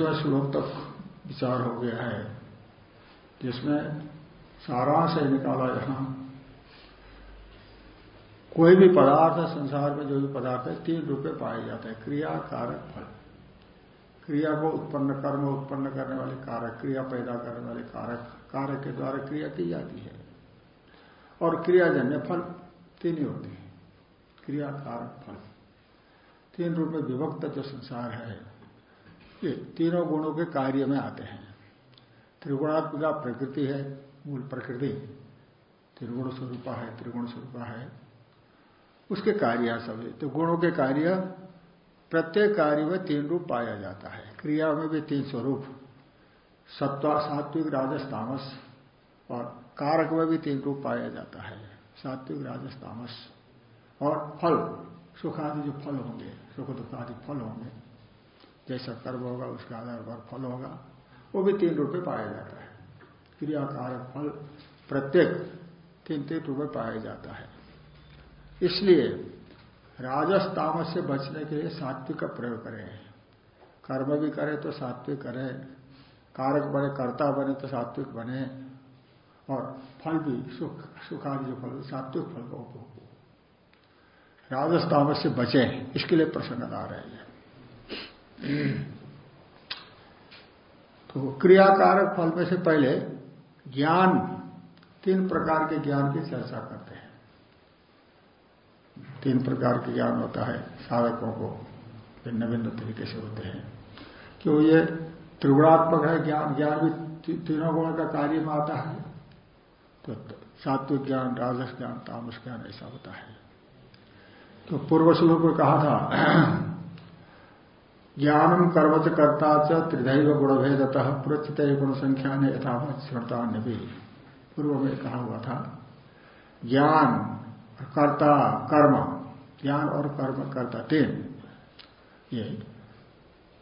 उन्नीसवें श्लोक तक विचार हो गया है। जिसमें सारांश है निकाला यहाँ। कोई भी पदार्थ है संसार में जो भी पदार्थ है, तीन रूप में पाए जाते हैं। क्रिया, कारक, फल। क्रिया को उत्पन्न कर्म, उत्पन्न करने वाले कारक, क्रिया पैदा करने वाले कारक कारक के द्वारा क्रिया की जाती है। और क्रियाजन्य फल तीन ही होते हैं। क्रिया, कारक, फल। तीन रूप में विभक्त जो संसार है ये तीनों गुणों के कार्य में आते हैं। त्रिगुणात्मिका प्रकृति है, मूल प्रकृति। त्रिगुण स्वरूपा है, त्रिगुण स्वरूपा है। उसके कार्य सभी। तो गुणों के कार्य, प्रत्येक कार्य में तीन रूप पाया जाता है। क्रिया में भी तीन स्वरूप। सत्वा, सात्विक, राजस, तामस। और कारक में भी तीन रूप पाया जाता है। सात्विक, राजस, तामस। और फल। सुख आदि जो फल होंगे, सुख दुख आदि फल होंगे जैसा कर्म होगा, उसका आधार पर फल होगा, वो भी तीन रूप में पाया जाता है। क्रियाकारक फल प्रत्येक तीन तीन रूप में पाया जाता है। इसलिए राजस तामस से बचने के लिए सात्विक का प्रयोग करें। कर्म भी करें तो सात्विक करें, कारक बने, कर्ता बने तो सात्विक बने, और फल भी, सुख, सुखादि जो फल, सात्विक फल का उपभोग राजस से बचे, इसके लिए प्रसन्नता रहे। हैं तो क्रियाकारक फल में से पहले ज्ञान, तीन प्रकार के ज्ञान की चर्चा करते हैं। तीन प्रकार के ज्ञान होता है, साधकों को भिन्न भिन्न तरीके से होते हैं। क्यों ये त्रिगुणात्मक है, ज्ञान ज्ञान भी तीनों गुणों का कार्य में आता है। तो सात्विक ज्ञान, राजस ज्ञान, तामस ज्ञान ऐसा होता है। तो पूर्व श्लोक में कहा था ज्ञानम कर्मच कर्ता च त्रिदैव गुणभेदतः प्रचित गुण संख्या ने यथावत स्मृता भी पूर्व में कहा हुआ था। ज्ञान, कर्ता, कर्म। ज्ञान और कर्म, कर्ता तीन। ये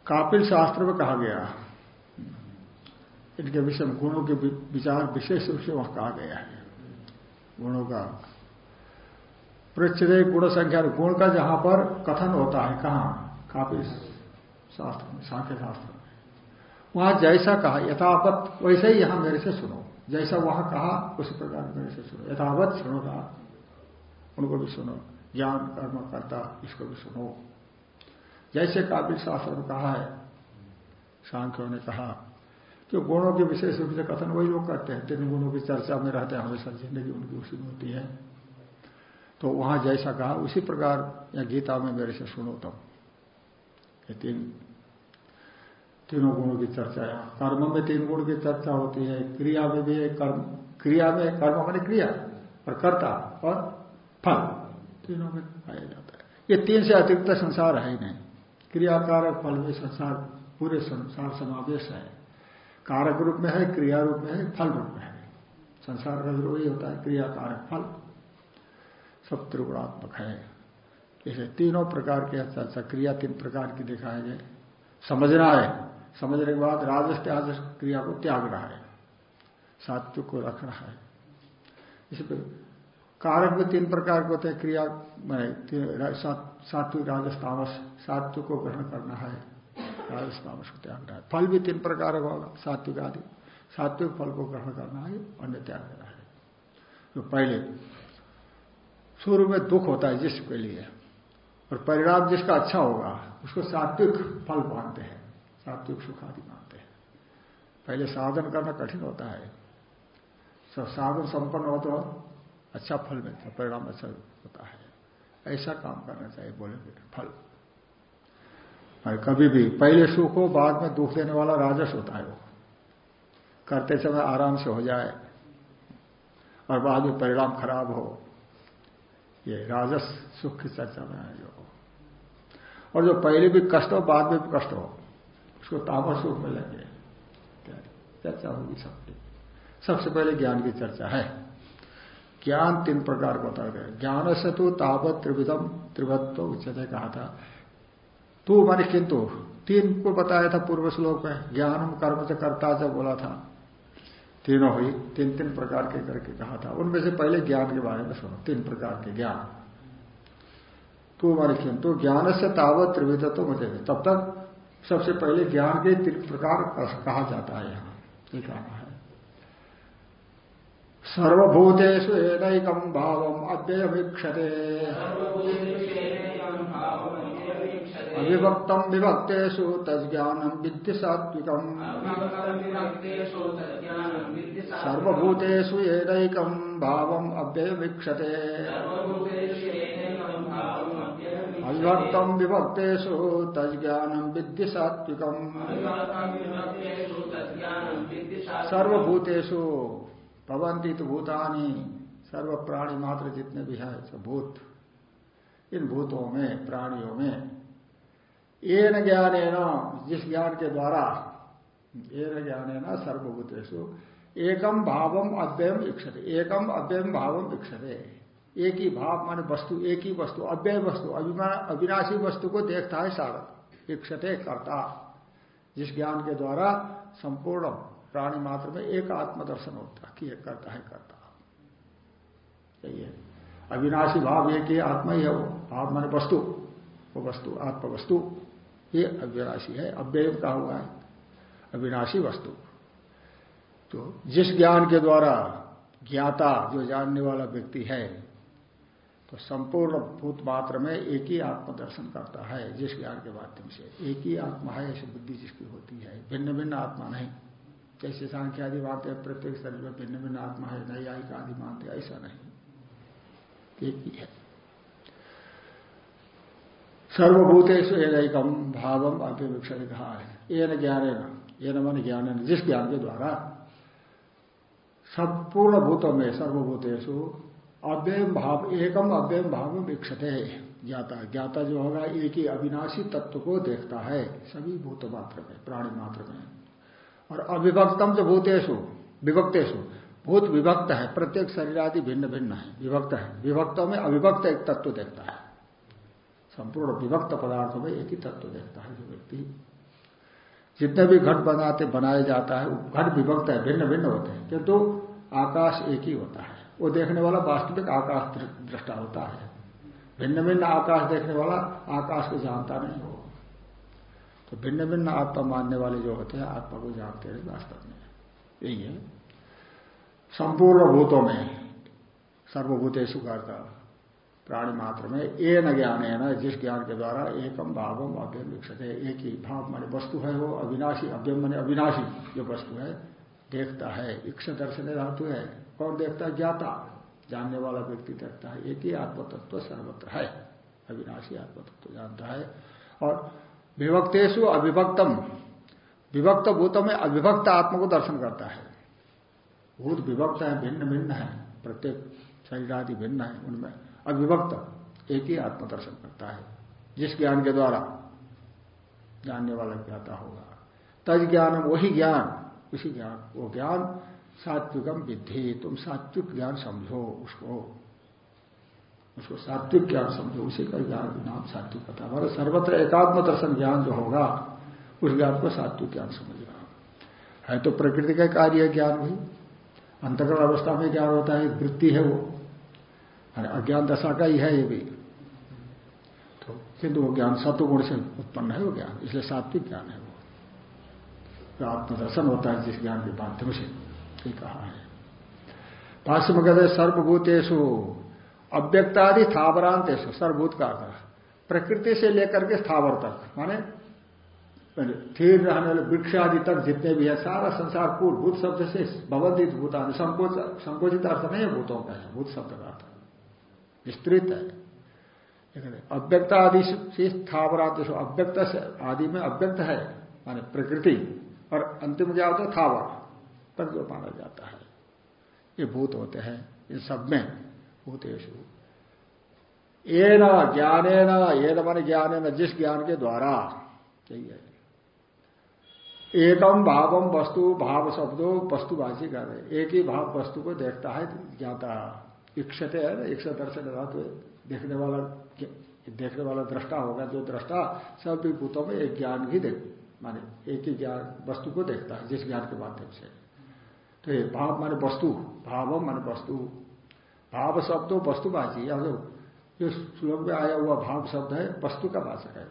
कापिल शास्त्र में कहा गया। इनके विषय गुणों के विचार विशेष रूप से वहाँ कहा गया है। गुणों का प्रचित गुण संख्या गुण का जहाँ पर कथन होता है, कहा? कापिल शास्त्र में सांख्य शास्त्र वहाँ जैसा कहा, यथावत, वैसे ही यहाँ मेरे से सुनो। जैसा वहाँ कहा, उसी प्रकार मेरे से सुनो। यथावत सुनो कहा। उनको भी सुनो। ज्ञान, कर्म, करता, इसको भी सुनो। जैसे काबिल शास्त्र में कहा है, सांख्यों ने कहा, कि गुणों के विशेष रूप से कथन वही लोग करते हैं। तीन गुणों की चर्चा में रहते हैं, हमेशा ज़िंदगी उनकी उसी में होती है। तो वहाँ जैसा कहा, उसी प्रकार या गीता में मेरे से सुनो तब। ये तीन तीनों गुणों की चर्चा है। कर्म में तीन गुण की चर्चा होती है। क्रिया में भी कर्म, क्रिया में कर्म मैंने क्रिया और कर्ता और फल, तीनों में पाया जाता है। ये तीन से अतिरिक्त संसार है ही नहीं। क्रियाकारक फल में संसार, पूरे संसार समावेश है। कारक रूप में है, क्रिया रूप में है, फल रूप में है। संसार का ज़रूर ही होता है क्रियाकारक फल। सब त्रिगुणात्मक है। इसे तीनों प्रकार के चर्चा, क्रिया तीन प्रकार की दिखाए गए समझना है। समझने के बाद राजस त्याग क्रिया को त्याग रहा है। सात्विक को रखना है। इस पर कारक में तीन प्रकार के होते हैं। क्रिया, मैंने सात्विक, राजस, तामस। सात्विक को ग्रहण करना है। राजस, तामस को त्याग रहा है। फल भी तीन प्रकार का होगा। सात्विक आदि। सात्विक फल को ग्रहण करना है, अन्य त्याग देना है। तो पहले, शुरू में दुख होता है जिसके लिए। और परिणाम जिसका अच्छा होगा, उसको सात्विक फल मानते हैं। सात्विक सुख आदि मानते हैं। पहले साधन करना कठिन होता है। सब साधन संपन्न हो तो अच्छा फल मिलता है, परिणाम अच्छा होता है। ऐसा काम करना चाहिए बोले फल। और कभी भी, पहले सुख हो, बाद में दुख देने वाला राजस होता है वो। करते समय आराम से हो जाए, और बाद में परिणाम खराब हो, ये राजस सुख की चर्चा में है जो और जो पहले भी कष्ट हो, बाद में भी कष्ट हो उसको तामस रूप में लेंगे चर्चा होगी सबकी सबसे पहले ज्ञान की चर्चा है। ज्ञान तीन प्रकार का बता गया। ज्ञान से तो तावत त्रिविधम त्रिवत्व उच्चते कहा था। तू माने किंतु, तीन को बताया था पूर्व श्लोक में। ज्ञान कर्म से करता जब बोला था। तीनों हुई तीन तीन प्रकार के करके कहा था। उनमें से पहले ज्ञान के बारे में सुनो। तीन प्रकार के ज्ञान। तू माने किंतु, ज्ञान से तावत त्रिविधत्व तो मुझे तब तक सबसे पहले ज्ञान के तीन प्रकार कहा जाता है यहाँ। ये कहना है। सर्वभूतेषु एकम भाव अव्ययमीक्षते अविभक्तम विभक्तेषु तज्ञानम विद्य सात्विकम सर्वभूतेषु एकम भाव अव्ययमीक्षते अविभक्तम विभक्तेषु तज्ञानम विद्य सात्विकम। सर्वभूतेषु भवंती तो भूतानी सर्व प्राणी मात्र जितने भी है, सब भूत। इन भूतों में, प्राणियों में। एन ज्ञान जिस ज्ञान के द्वारा, एन ज्ञान न सर्वभूतेशु एकम भावम अव्ययम इक्षते एकम अव्ययम भावम इक्षते एक ही भाव माने वस्तु, एक ही वस्तु, अव्यय वस्तु अविनाशी वस्तु को देखता है साधक इक्षते करता, जिस ज्ञान के द्वारा संपूर्ण प्राणी मात्र में एक आत्मदर्शन होता कि एक करता है करता। यही है। अविनाशी भाव एक ही आत्मा ही है वो। भाव माने वस्तु, वो वस्तु आत्म वस्तु ये अविनाशी है, अव्यय का हुआ है। अविनाशी वस्तु। तो जिस ज्ञान के द्वारा ज्ञाता, जो जानने वाला व्यक्ति है तो संपूर्ण भूत मात्र में एक ही आत्म दर्शन करता है जिस ज्ञान के माध्यम से। एक ही आत्मा है, ऐसी बुद्धि जिसकी होती है। भिन्न भिन्न आत्मा नहीं। जैसे सांख्य आदि मानते हैं, प्रत्येक शरीर में भिन्न भिन्न आत्मा है, नई नैयायिक आदि मानते ऐसा नहीं। एक ही है। सर्वभूतेश एकम भावम अव्यविक्षण कहा है ये न ज्ञान ये न मन ज्ञान जिस ज्ञान के द्वारा संपूर्ण भूतों में सर्वभूतेशु अव्ययम भाव, एकम अव्ययम भाव विक्षते। ज्ञाता ज्ञाता जो होगा, एक ही अविनाशी तत्व को देखता है। सभी भूत मात्र में, प्राणी मात्र में। और अविभक्तम जो भूतेशु विभक्तेशु भूत विभक्त है, प्रत्येक शरीर आदि भिन्न भिन्न है, विभक्त है। विभक्तों में अविभक्त एक तत्व देखता है। संपूर्ण विभक्त पदार्थों में एक ही तत्व देखता है जो व्यक्ति। जितने भी घट बनाते बनाया जाता है, घट विभक्त है, भिन्न भिन्न होते हैं, किंतु आकाश एक ही होता है। वो देखने वाला वास्तविक आकाश दृष्टा होता है। भिन्न भिन्न आकाश देखने वाला आकाश को जानता नहीं हो तो भिन्न भिन्न आत्मा मानने वाले जो होते हैं, आत्मा को जानते हैं वास्तव में। यही है। संपूर्ण भूतों में सर्वभूतेशु करता, प्राणी मात्र में, ए न ज्ञान है ना जिस ज्ञान के द्वारा एकम भावम अभ्यम विकसित है एक ही भाव माने वस्तु है वो, अविनाशी अभ्यम माने अविनाशी जो वस्तु है, देखता है इक्ष दर्शन धातु है। कौन देखता है, ज्ञाता, जानने वाला व्यक्ति देखता है, एक ही आत्मतत्व सर्वत्र है। अविनाशी आत्मतत्व जानता है। और विभक्तेशु अविभक्तम, विभक्त भूतों में अविभक्त आत्मा को दर्शन करता है। भूत विभक्त है, भिन्न भिन्न है, प्रत्येक शरीर आदि भिन्न है, उनमें अविभक्त एक ही आत्मा दर्शन करता है। जिस ज्ञान के द्वारा जानने वाला ज्ञाता होगा तज ज्ञान वही ज्ञान, उसी ज्ञान, वो ज्ञान सात्विकम विधि तुम सात्विक ज्ञान समझो उसको। उसको सात्विक ज्ञान समझो, उसी का ज्ञान, नाम सात्विक पता हमारे सर्वत्र एकात्म दर्शन ज्ञान जो होगा, उस ज्ञान को सात्विक ज्ञान समझना है। तो प्रकृति का कार्य है ज्ञान भी। अंतकरण अवस्था में ज्ञान होता है वृत्ति है वो। अज्ञान दशा का ही है ये भी। तो किंतु वो ज्ञान सत्वगुण से उत्पन्न है वो ज्ञान, इसलिए सात्विक ज्ञान है वो। आत्मदर्शन होता है, जिस ज्ञान के माध्यम से। ये कहा है। भाष्य में कहते सर्वभूतेशु अव्यक्तादि स्थावरांत सर्वभूत का अर्थ प्रकृति से लेकर के स्थावर तक, माने स्थिर रहने वाले वृक्ष आदि तक जितने भी है, सारा संसार पूर्ण भूत शब्द से भवंतित भूतान संकोच, संकोचित अर्थ नहीं है भूतों का है भूत शब्द का अर्थ। विस्तृत है। अव्यक्त आदि से स्थावरात अव्यक्त आदि में अव्यक्त है, माने प्रकृति, और अंतिम क्या होता है थावर। जो माना जाता है। ये भूत होते हैं इन सब में भूतेशु ये न ज्ञाने न ये न मान ज्ञान न जिस ज्ञान के द्वारा, यही है। एकम भावम वस्तु, भाव शब्दों वस्तुवाची कर रहे एक ही भाव वस्तु को देखता है, ज्ञाता। इक्षते है ना इक्ष दर्शन धातु देखने वाला देखने वाला दृष्टा होगा, जो दृष्टा सभी भूतों में एक ज्ञान ही देख, माने एक ही ज्ञान, वस्तु को देखता है, जिस ज्ञान के माध्यम से। तो ये भाव माने वस्तु भाव माने वस्तु। भाव शब्दों वस्तुवाची या जो श्लोक में आया हुआ भाव शब्द है, वस्तु का वाचक है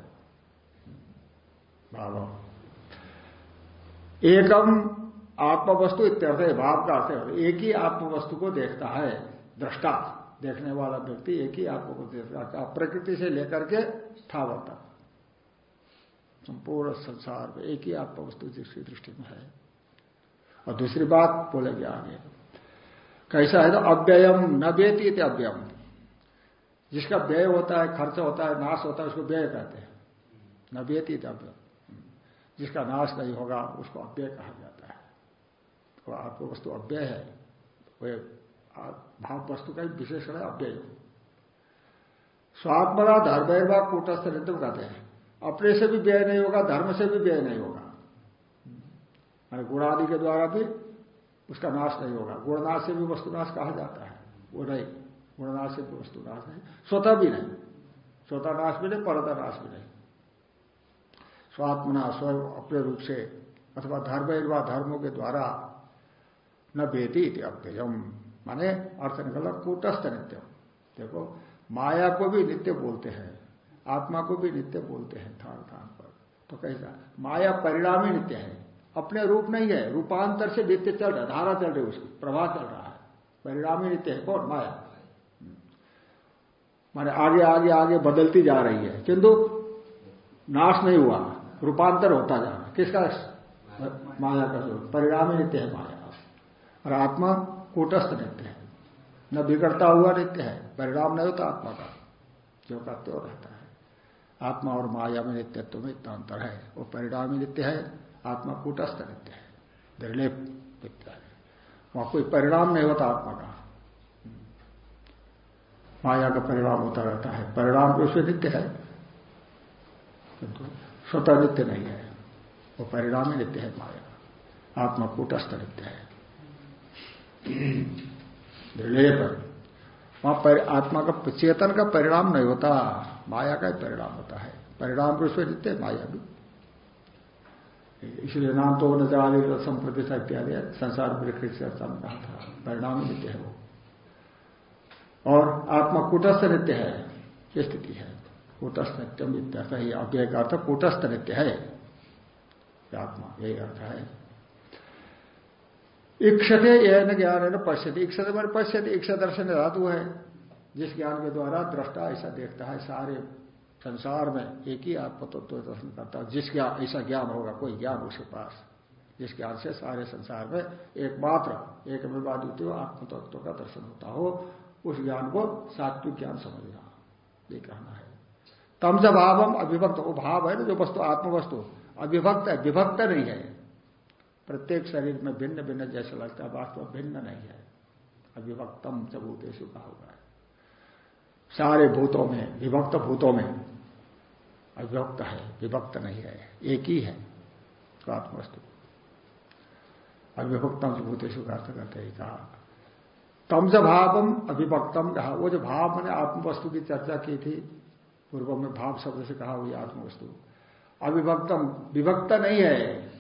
भाव एकम आत्मवस्तु इत्यर्थ है, भाव का अर्थ है। एक ही आत्मवस्तु को देखता है, दृष्टा। देखने वाला व्यक्ति एक ही आत्मा को देखता है प्रकृति से लेकर के स्थावर तक। संपूर्ण संसार में एक ही आत्मवस्तु जिसकी दृष्टि में है। और दूसरी बात बोलेंगे आगे। कैसा है तो अव्ययम, न बेती अव्ययम। जिसका व्यय होता है, खर्च होता है, नाश होता है, उसको व्यय कहते हैं। न बेती अव्ययम। जिसका नाश नहीं होगा, उसको अव्यय कहा जाता है। तो आपको वस्तु अव्यय है। वह भाव वस्तु का विशेषण है अव्यय। स्वात्मरा धर्म कूटस्थ नित्य कहते हैं अपने से भी व्यय नहीं होगा, धर्म से भी व्यय नहीं होगा। मान गुणादि के द्वारा भी उसका नाश नहीं होगा। गुणनाश से भी वस्तुनाश कहा जाता है। वो नहीं। गुणनाश से भी वस्तुनाश नहीं। स्वतः भी नहीं। स्वतः नाश भी नहीं, परता नाश भी नहीं। स्वात्मना स्व अपने रूप से अथवा धर्म व धर्मों के द्वारा न बेती अव्ययम। माने अर्थ निकल कूटस्थ नित्य देखो, माया को भी नित्य बोलते हैं, आत्मा को भी नित्य बोलते हैं, थान थान पर। तो कैसा? माया परिणामी नित्य है। अपने रूप नहीं है, रूपांतर से नित्य चल रहा धारा चल रही उसकी, प्रवाह चल रहा है। परिणामी नित्य है, कौन? माया। माने आगे आगे आगे बदलती जा रही है। किंतु नाश नहीं हुआ, रूपांतर होता जा रहा किसका माया का स्वरूप। परिणामी नित्य है माया। और आत्मा कूटस्थ नित्य है। न बिगड़ता हुआ नित्य है, परिणाम नहीं होता आत्मा का, जो तो रहता है। आत्मा और माया में नित्यत्व में इतना अंतर है। वो परिणामी नित्य है आत्मा कूटस्थ नित्य है। निर्लेप नित्य है। वहाँ कोई परिणाम नहीं होता आत्मा का। माया का परिणाम होता रहता है। परिणाम भी उसमें नित्य है। किंतु स्वतः नित्य नहीं है। वो परिणाम ही नित्य है माया आत्मा कूटस्थ नित्य है। पर वहाँ पर आत्मा का चेतन का परिणाम नहीं होता। माया का ही परिणाम होता है। परिणाम रूप से नित्य माया भी। इसलिए नाम तो न जाली संप्रति इत्यादि संसार विकृत से कहा था। परिणाम नित्य है वो। और आत्मा कुटस्थ नित्य है, ये स्थिति है। कूटस्थ नित्यम इत्यर्थ ही अव्यय का अर्थ कूटस्थ नित्य है। आत्मा, यही अर्थ है। इक्षते यह न ज्ञान है न पश्यति। इक्षते मैंने पश्यति इक्षा दर्शन धातु है। जिस ज्ञान के द्वारा दृष्टा ऐसा देखता है, सारे संसार में एक ही आत्म तत्व दर्शन करता है। जिस ज्ञान ऐसा ज्ञान होगा, कोई ज्ञान उसके पास। जिस ज्ञान से सारे संसार में एकमात्र एक विवादित आत्म तत्व का दर्शन होता हो, उस ज्ञान को सात्विक ज्ञान समझना। ये कहना है। तम तमज भावम अविभक्त वो भाव है ना जो वस्तु, आत्मवस्तु। अविभक्त है, विभक्त नहीं है। प्रत्येक शरीर में भिन्न भिन्न जैसा लगता है, वास्तव भिन्न नहीं है। अविभक्तम च भूतेशु कहा हुआ है। सारे भूतों में, विभक्त भूतों में अविभक्त है, विभक्त नहीं है, एक ही है आत्मवस्तु। अविभक्तम भूतेशु अर्थ करते ही, कहा तमज भावम अविभक्तम, कहा, वो जो भाव मैंने आत्मवस्तु की चर्चा की थी, पूर्व में भाव शब्द से कहा हुई आत्मवस्तु। अविभक्तम, विभक्त नहीं है।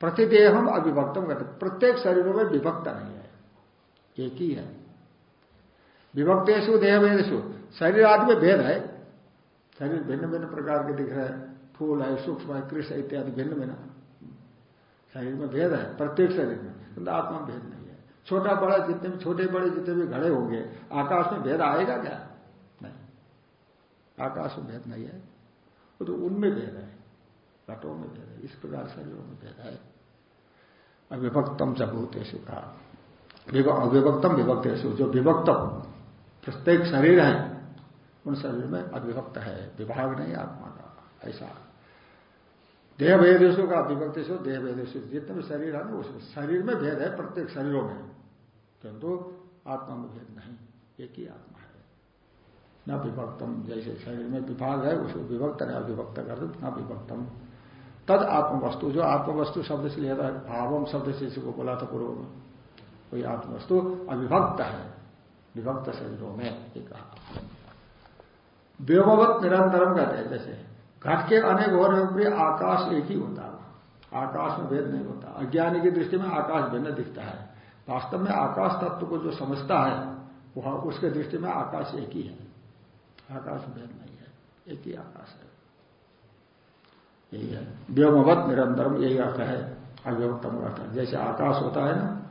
प्रतिदेहम अविभक्तम करते प्रत्येक शरीरों में विभक्त नहीं है, एक ही है। विभक्तेशु देह भेदेशु शरीर आदि में भेद है शरीर भिन्न भिन्न प्रकार के दिख रहे हैं। फूल है, सूक्ष्म है, कृष्ण इत्यादि भिन्न भिन्न शरीर में भेद है, प्रत्येक शरीर में। किंतु आत्मा में भेद नहीं है। छोटा बड़ा जितने भी, छोटे बड़े जितने भी घड़े होंगे, आकाश में भेद आएगा क्या? नहीं। आकाश में भेद नहीं है। वो तो उनमें भेद है। घटों में भेद है। इस प्रकार शरीरों में भेद है। अविभक्तम चभूतेशु का। अविभक्तम विभक्तेशु जो विभक्त प्रत्येक शरीर है। उन शरीर में अविभक्त है। विभाग नहीं, आत्मा का। ऐसा। देह भेदेशु का अभिभक्तेशु देह भेदेशु जितने भी शरीर है ना उसमें शरीर में भेद है, प्रत्येक शरीरों में। किंतु आत्मा में भेद नहीं। एक ही आत्मा है। न विभक्तम, जैसे शरीर में विभाग है उसको विभक्त नहीं अभिभक्त कर न विभक्तम। तद आत्मवस्तु, जो आत्मवस्तु शब्द से लिया था, भावम शब्द से इसी को बोला था पूर्व में कोई आत्मवस्तु अविभक्त है। विभक्त शरीरों में एक कहा। व्योमवत निरंतरम कहते हैं, जैसे घट के अनेक होने पर आकाश एक ही होता है। आकाश में भेद नहीं होता। अज्ञानी की दृष्टि में आकाश भिन्न दिखता है। वास्तव में आकाश तत्व को जो समझता है, वह उसके दृष्टि में आकाश एक ही है। आकाश भेद नहीं है। एक ही आकाश है। यही है। व्योमवत निरंतरम यही अर्थ है। अव्यवक्तम अर्थ है। जैसे आकाश होता है ना,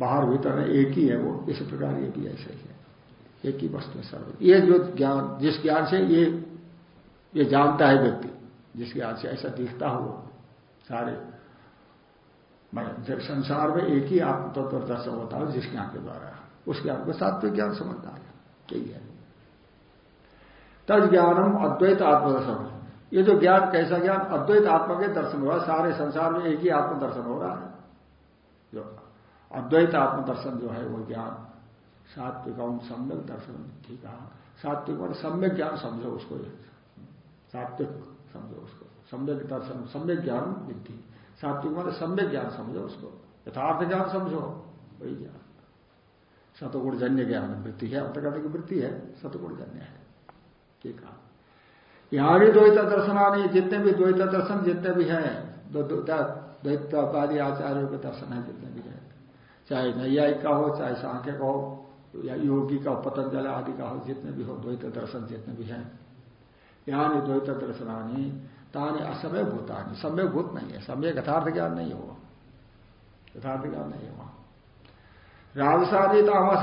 बाहर भीतर में एक ही है, वो इस प्रकार ये भी ऐसे ही है। एक ही वस्तु सर्व। ये जो ज्ञान जिस ज्ञान से ये ये जानता है व्यक्ति जिस ज्ञान से ऐसा दिखता हो सारे। जब संसार में एक ही आत्म तत्व दर्शन होता है जिस ज्ञान के द्वारा उस ज्ञान को सात्विक ज्ञान समझता है। यही है। तद ज्ञानम अद्वैत आत्मदर्शन ये जो ज्ञान, कैसा ज्ञान? अद्वैत आत्मा के दर्शन हो रहा है, सारे संसार में एक ही आत्मदर्शन हो रहा है। जो अद्वैत आत्मदर्शन जो है, वो ज्ञान सात्विक सम्यक दर्शन ठीक कहा सात्विक और सम्यक ज्ञान समझो उसको सात्विक समझो उसको। सम्यक दर्शन, सम्यक ज्ञान विद्धि। सात्विक मान सम्यक ज्ञान समझो उसको। यथार्थ ज्ञान समझो, वही ज्ञान। सतगुण जन्य ज्ञान वृत्ति है अंतर्गत की वृत्ति है सतगुण जन्य है। ठीक है। यहाँ भी द्वैत दर्शनानी जितने भी द्वैत दर्शन, जितने भी हैं द्वैतवादी आचार्यों के दर्शन है, जितने भी हैं। चाहे नैयायिक का हो, चाहे सांख्य का हो या योगी का पतंजल आदि का जितने भी हो, द्वैत दर्शन जितने भी हैं यहाँ द्वैत दर्शनानी, तानी असमय भूतानी। समय भूत नहीं है। समय यथार्थ ज्ञान नहीं हो यथार्थ ज्ञान नहीं है वहाँ राजसादी तामस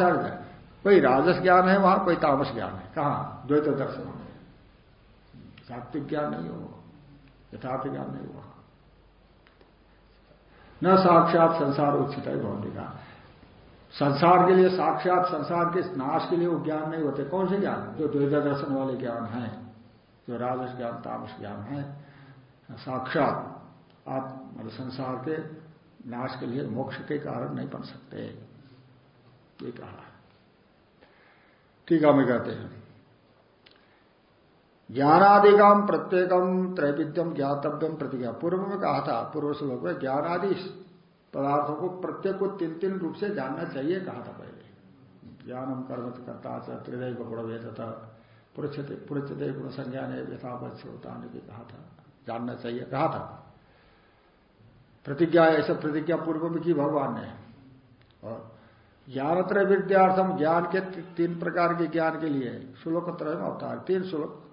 कोई राजस ज्ञान है, वहाँ कोई तामस ज्ञान है। कहा? द्वैत दर्शन में। सात्विक ज्ञान नहीं हो यथार्थ ज्ञान नहीं हुआ न साक्षात संसार उचित है भौतिका संसार के लिए साक्षात, संसार के नाश के लिए वो ज्ञान नहीं होते। कौन से ज्ञान? जो द्वैत दर्शन वाले ज्ञान है, जो राजस ज्ञान, तामस ज्ञान है, साक्षात आप मतलब संसार के नाश के लिए मोक्ष के कारण नहीं बन सकते। ये कहा है। मैं कहते हैं। ज्ञानादिकाम प्रत्येकम त्रैविध्यम ज्ञातव्यम प्रतिज्ञा। पूर्व में कहा था, पूर्व श्लोक में ज्ञानादि पदार्थों को प्रत्येक को तीन तीन रूप से जानना चाहिए, कहा था पहले। ज्ञानम कर्म करता त्रिदय गुण वेदता पुरचते गुण संज्ञान यथावत होता ने भी कहा था। जानना चाहिए, कहा था। प्रतिज्ञा, ऐसा प्रतिज्ञा पूर्व में की भगवान ने। और ज्ञानत्र विद्यार्थम, ज्ञान के तीन प्रकार के ज्ञान के लिए श्लोक त्रय अवतार, तीन श्लोक,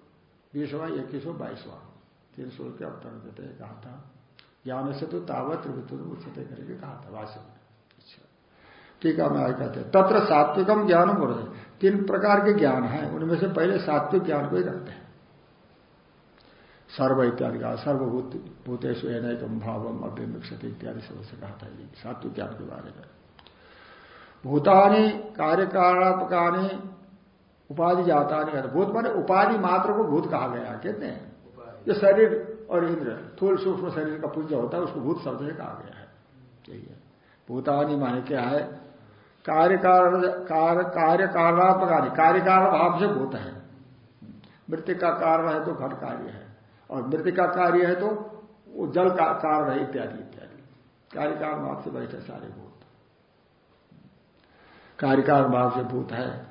बीसवा, इक्कीसवा, बाईसवा, तीन श्लोक के अवतार देते कहा था। ज्ञान से तो तावत त्रिवृत्त उच्चते करके कहा था वास्तव में। अच्छा। ठीक है मैं कहते हैं। तत्र सात्विकम ज्ञान हो रहे तीन प्रकार के ज्ञान है उनमें से पहले सात्विक ज्ञान को ही रखते हैं। सर्व इत्यादि का सर्वभूत भूतेश एनकम भावम अभ्यमिक्षति इत्यादि सबसे कहा था ये सात्विक ज्ञान के बारे में। भूतानी कार्यकारात्मकानी उपाधि जाता नहीं भूत माने उपाधि मात्र को भूत कहा गया कहते हैं जो शरीर और इंद्र, थूल सूक्ष्म शरीर का पूज्य होता है, उसको भूत शब्द से कहा गया है। है। भूतानी माने क्या है? कार्य कार्य कारणात्मक कार्यकार भाव से भूत है। मृत्यु का कारण है तो घट कार्य है। और मृत्यु का कार्य है तो वो जल का कारण है, इत्यादि इत्यादि। कार्यकार भाव से बैठे सारे भूत। कार्यकार भाव से भूत है,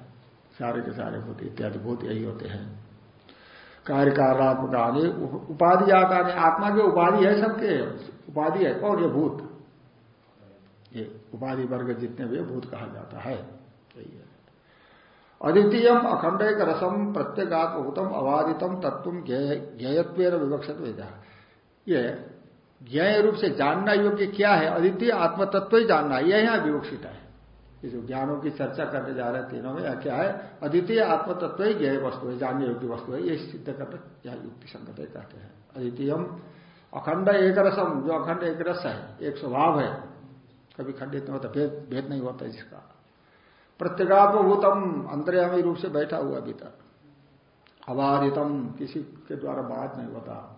सारे के सारे भूत, इत्यादि, भूत यही होते हैं। कार्यकारात्मक आदि उपाधि है आत्मा की उपाधि है सबके, उपाधि है कौन ये भूत। ये उपाधि वर्ग जितने भी भूत कहा जाता है। अद्वितीय अखंड एक रसम प्रत्येगात्मभूतम अबाधितम तत्व ज्ञेयत्व विवक्षित ये ज्ञेय रूप से जानना योग्य क्या है? अद्वितीय आत्मतत्व ही जानना यह यहाँ विवक्षित है। ये जो ज्ञानों की चर्चा करने जा रहे हैं तीनों में यह क्या है? अद्वितीय आत्मतत्व ही ज्ञेय वस्तु है जानने योग्य वस्तु है, ये सिद्ध करते यह युक्ति संगत कहते हैं। अद्वितीयम अखंड एक रसम जो अखंड एक रस है, एक स्वभाव है, कभी खंडित नहीं होता, भेद भेद नहीं होता जिसका प्रत्येगात्मभूतम, अंतर्यामी रूप से बैठा हुआ भीतर अबाधितम, किसी के द्वारा बात नहीं होता।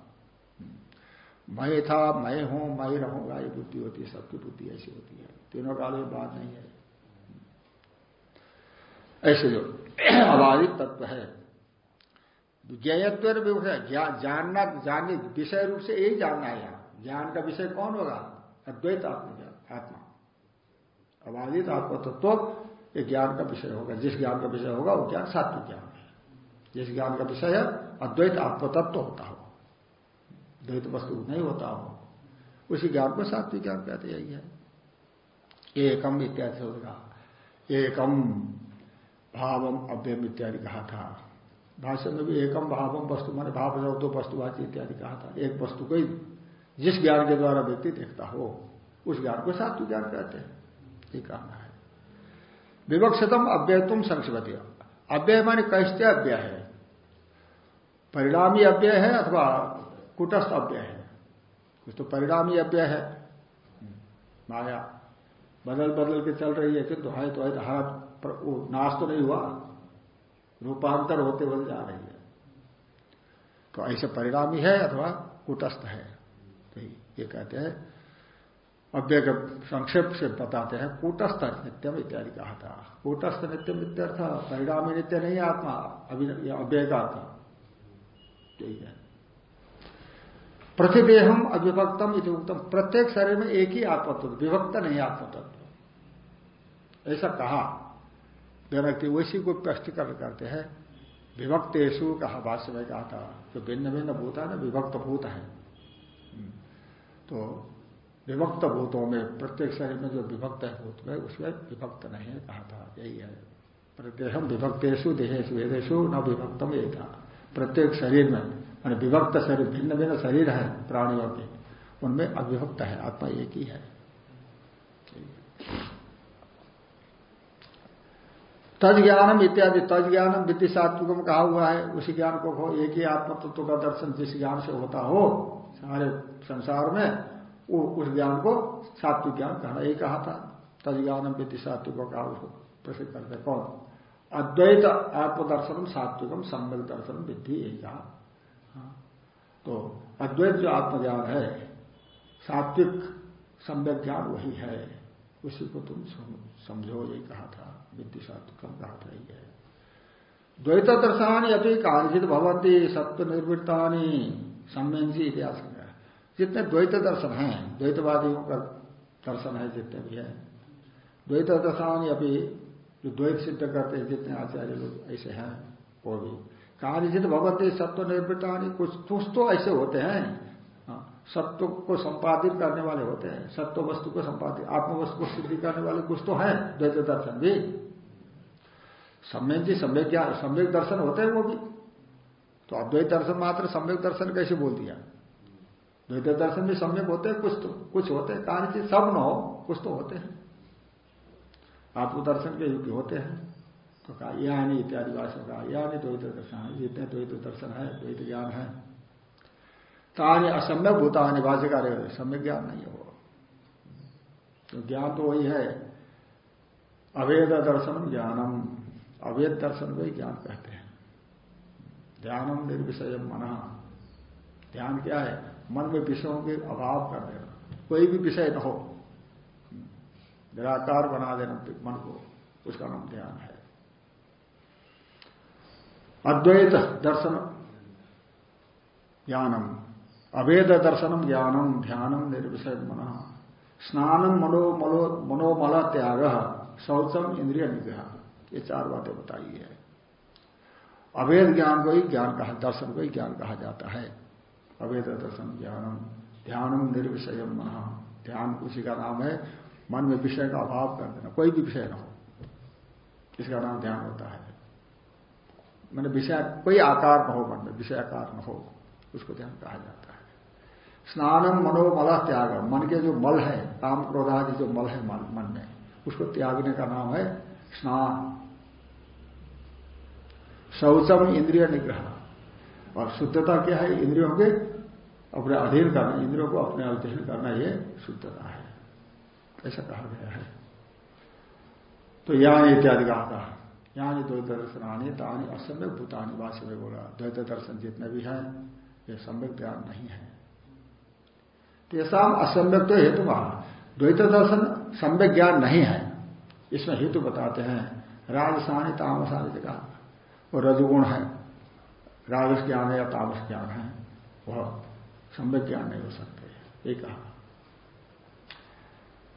मैं था मैं हूँ मैं रहूँगा, ये बुद्धि होती है, सबकी बुद्धि ऐसी होती है। तीनों काल में बात नहीं है। ऐसे जो अबाधित तत्व है। ज्ञेयत्व जानना, जानने, विषय रूप से यही जानना है यहाँ। ज्ञान का विषय कौन होगा? अद्वैत आत्म, आत्मा। अबाधित आत्मा तत्व ये ज्ञान का विषय होगा। जिस ज्ञान का विषय होगा, वो ज्ञान सात्विक ज्ञान है। जिस ज्ञान का विषय है, अद्वैत आत्मतत्व होता हो। द्वैत वस्तु नहीं होता हो। उसी ज्ञान को सात्विक ज्ञान कहते यही है। एकम इत्यादि होगा। एकम। भावम अव्यम इत्यादि कहा था। भाष्य में भी एकम भावम वस्तु माने भाव दो वस्तुवाची इत्यादि कहा था। एक वस्तु को ही जिस ज्ञान के द्वारा व्यक्ति देखता हो, उस ज्ञान को सात्विक ज्ञान कहते हैं। ये कहना है। विवक्षतम अव्यय तुम संक्षिपति अव्यय माने कैसे अव्यय है? परिणामी अव्यय है अथवा कुटस्थ अव्यय है? कुछ तो परिणामी अव्यय है। माया बदल बदल के चल रही है किंतु है तो है हाथ नाश तो नहीं हुआ। रूपांतर होते हुए जा रही है। तो ऐसे परिणामी है अथवा कुटस्थ है। तो ये कहते हैं। अव्यय संक्षेप से बताते हैं। कूटस्थ नित्यम इत्यादि कहा था। कूटस्थ नित्यम इत्यर्थ परिणामी नित्य नहीं आत्मा। अव्यय का अर्थ यही है। प्रतिदेहम अविभक्तम इति उत्तम प्रत्येक शरीर में एक ही आत्मतत्व, विभक्त नहीं आत्मतत्व। ऐसा कहा। व्यक्ति उसी को स्पष्टीकरण करते हैं। विभक्तेशु कहा भाष्य में कहा था, जो भिन्न भिन्न भूत है ना विभक्त भूत है। हम्म। तो विभक्त भूतों में, प्रत्येक शरीर में जो विभक्त है भूत में, उसमें विभक्त नहीं कहा था। यही है। प्रत्येक विभक्तेशु देहेशु वेदेशु न विभक्तम यही था प्रत्येक शरीर में, मान विभक्त शरीर भिन्न भिन्न शरीर है, प्राणियों के, उनमें अविभक्त है, आत्मा एक ही है। तज ज्ञानम इत्यादि तज ज्ञानम विद्धि सात्विकम कहा हुआ है, उसी ज्ञान को हो एक ही आत्म तत्व का दर्शन जिस ज्ञान से होता हो सारे संसार में, वो उस ज्ञान को सात्विक ज्ञान कहना यही कहा था। तज ज्ञानम विद्धि सात्विक कहा उसको प्रसिद्ध करते कौन? अद्वैत आत्मदर्शनम सात्विकम सम्यक दर्शन विद्धि यही कहा। हाँ। तो अद्वैत जो आत्मज्ञान है, सात्विक सम्यक ज्ञान वही है, उसी को तुम समझो यही कहा था। कहा था यही है। द्वैत दर्शनानी अभी कांचित भवती सत्व निर्वृत्ता सम्यंसी इतिहास जितने द्वैत दर्शन हैं द्वैतवादियों का दर्शन है जितने भी है द्वैत दर्शनानी अभी जो द्वैत सिद्ध करते हैं जितने आचार्य लोग ऐसे हैं वो भी। कांचित भवंती सत्व निर्वृत्तानी कुछ कुछ तो ऐसे होते हाँ, सत्व को संपादित करने वाले होते हैं। सत्व वस्तु को संपादित आत्म वस्तु को सिद्धि करने वाले कुछ तो हैं, द्वैत दर्शन भी। सम्यक जी, सम्यक ज्ञान, सम्यक दर्शन होते हैं वो भी। तो अद्वैत दर्शन मात्र सम्यक दर्शन कैसे बोल दिया? द्वैत दर्शन भी सम्यक होते हैं, कुछ तो कुछ होते हैं। कारण चीज़ सब न हो, कुछ तो होते हैं। आत्मदर्शन के युग होते हैं। तो कहा यह नहीं इत्यादि भाषा कहा यह नहीं द्वैत दर्शन है, जितने द्वैत दर्शन है, द्वैत ज्ञान है। तानी असम्यक, भूतानी भाष्यकार सम्यक ज्ञान नहीं हो तो ज्ञान तो वही है। अवेद दर्शन ज्ञानम। अवेद दर्शन को ही ज्ञान कहते हैं। ध्यानम निर्विषय मन। ध्यान क्या है? मन में विषयों के अभाव कर देना। कोई भी विषय न हो। निराकार बना देना मन को। उसका नाम ध्यान है। अद्वैत दर्शन ज्ञानम। अवेद दर्शनम ज्ञानम, ध्यानम निर्विषय मन स्नानम मनो मनो मनोमल त्याग, शौचम इंद्रिय निग्रह। ये चार बातें बताई है। अवेद ज्ञान को ही ज्ञान कहा, दर्शन को ही ज्ञान कहा जाता है। अवेद दर्शन ज्ञानम, ध्यानम निर्विषय मन ध्यान उसी का नाम है, मन में विषय का अभाव कर देना, कोई भी विषय न हो। इसका नाम ध्यान होता है। मैंने विषय, कोई आकार न हो मन में विषय आकार न हो, उसको ध्यान कहा जाता है। स्नानम मनोमल त्याग मन के जो मल है, काम क्रोधादि जो मल है मन में, उसको त्यागने का नाम है स्नान। शौचम इंद्रिय निग्रह और शुद्धता क्या है? इंद्रियों के अपने अधीन करना, इंद्रियों को अपने अधीन करना ये शुद्धता है। ऐसा कहा गया है। तो यान इत्यादि कहा था। यानी द्वैत आने तानी असम्य भूतानी भाष्य में बोला, द्वैत दर्शन जितने भी हैं, ये सम्यक ज्ञान नहीं है। तेसाम असम्यक तो हेतु कहा द्वैत दर्शन सम्यक ज्ञान नहीं है। इसमें हेतु बताते हैं। राजसानी, तामसानी कहा वो रजगुण है। राजस ज्ञान है या तामस ज्ञान है, वह सम्यक ज्ञान नहीं हो सकते। ये कहा।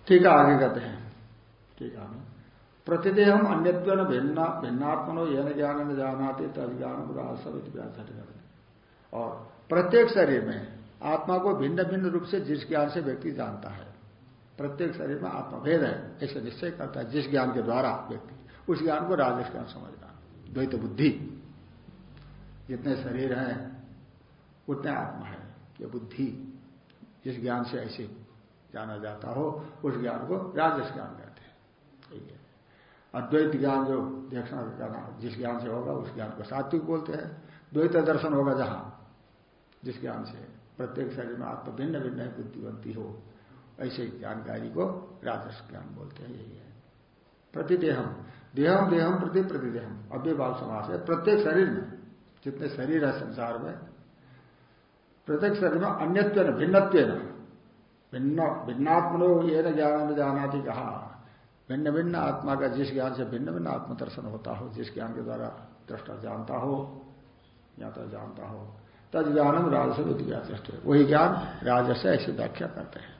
ठीक है, आगे कहते हैं। ठीक है प्रतिदेह हम अन्यत्व न भिन्ना, भिन्नात्मनो यह ज्ञान न जानाते तद ज्ञान सब और प्रत्येक शरीर में आत्मा को भिन्न भिन्न रूप से जिस ज्ञान से व्यक्ति जानता है। प्रत्येक शरीर में आत्मा भेद है, ऐसे निश्चय करता है जिस ज्ञान के द्वारा व्यक्ति, उस ज्ञान को राजेश ज्ञान समझना। द्वैत बुद्धि। जितने शरीर हैं, उतने आत्मा है। ये बुद्धि, जिस ज्ञान से ऐसे जाना जाता हो, उस ज्ञान को राजस ज्ञान कहते हैं। अद्वैत ज्ञान जो देखना करना जिस ज्ञान से होगा, उस ज्ञान को सात्विक बोलते हैं। द्वैत दर्शन होगा जहाँ, जिस ज्ञान से। प्रत्येक शरीर में आत्मा भिन्न भिन्न है बुद्धिवंती हो, ऐसे जानकारी को राजस ज्ञान बोलते हैं, यही है। प्रतिदेहम, देहम देहम प्रति प्रतिदेहम अव्यभाव समास है। प्रत्येक शरीर में, जितने शरीर है संसार में, प्रत्येक शरीर में अन्यत्व न भिन्नत्व न भिन्न, भिन्नात्मनो ये न ज्ञान जाना थी कहा। भिन्न भिन्न आत्मा का जिस ज्ञान से भिन्न भिन्न आत्मदर्शन होता हो, जिस ज्ञान के द्वारा दृष्टा जानता हो या तो जानता हो तद ज्ञानम राजस्व दृष्टि वही ज्ञान राजस्व ऐसी व्याख्या करते हैं।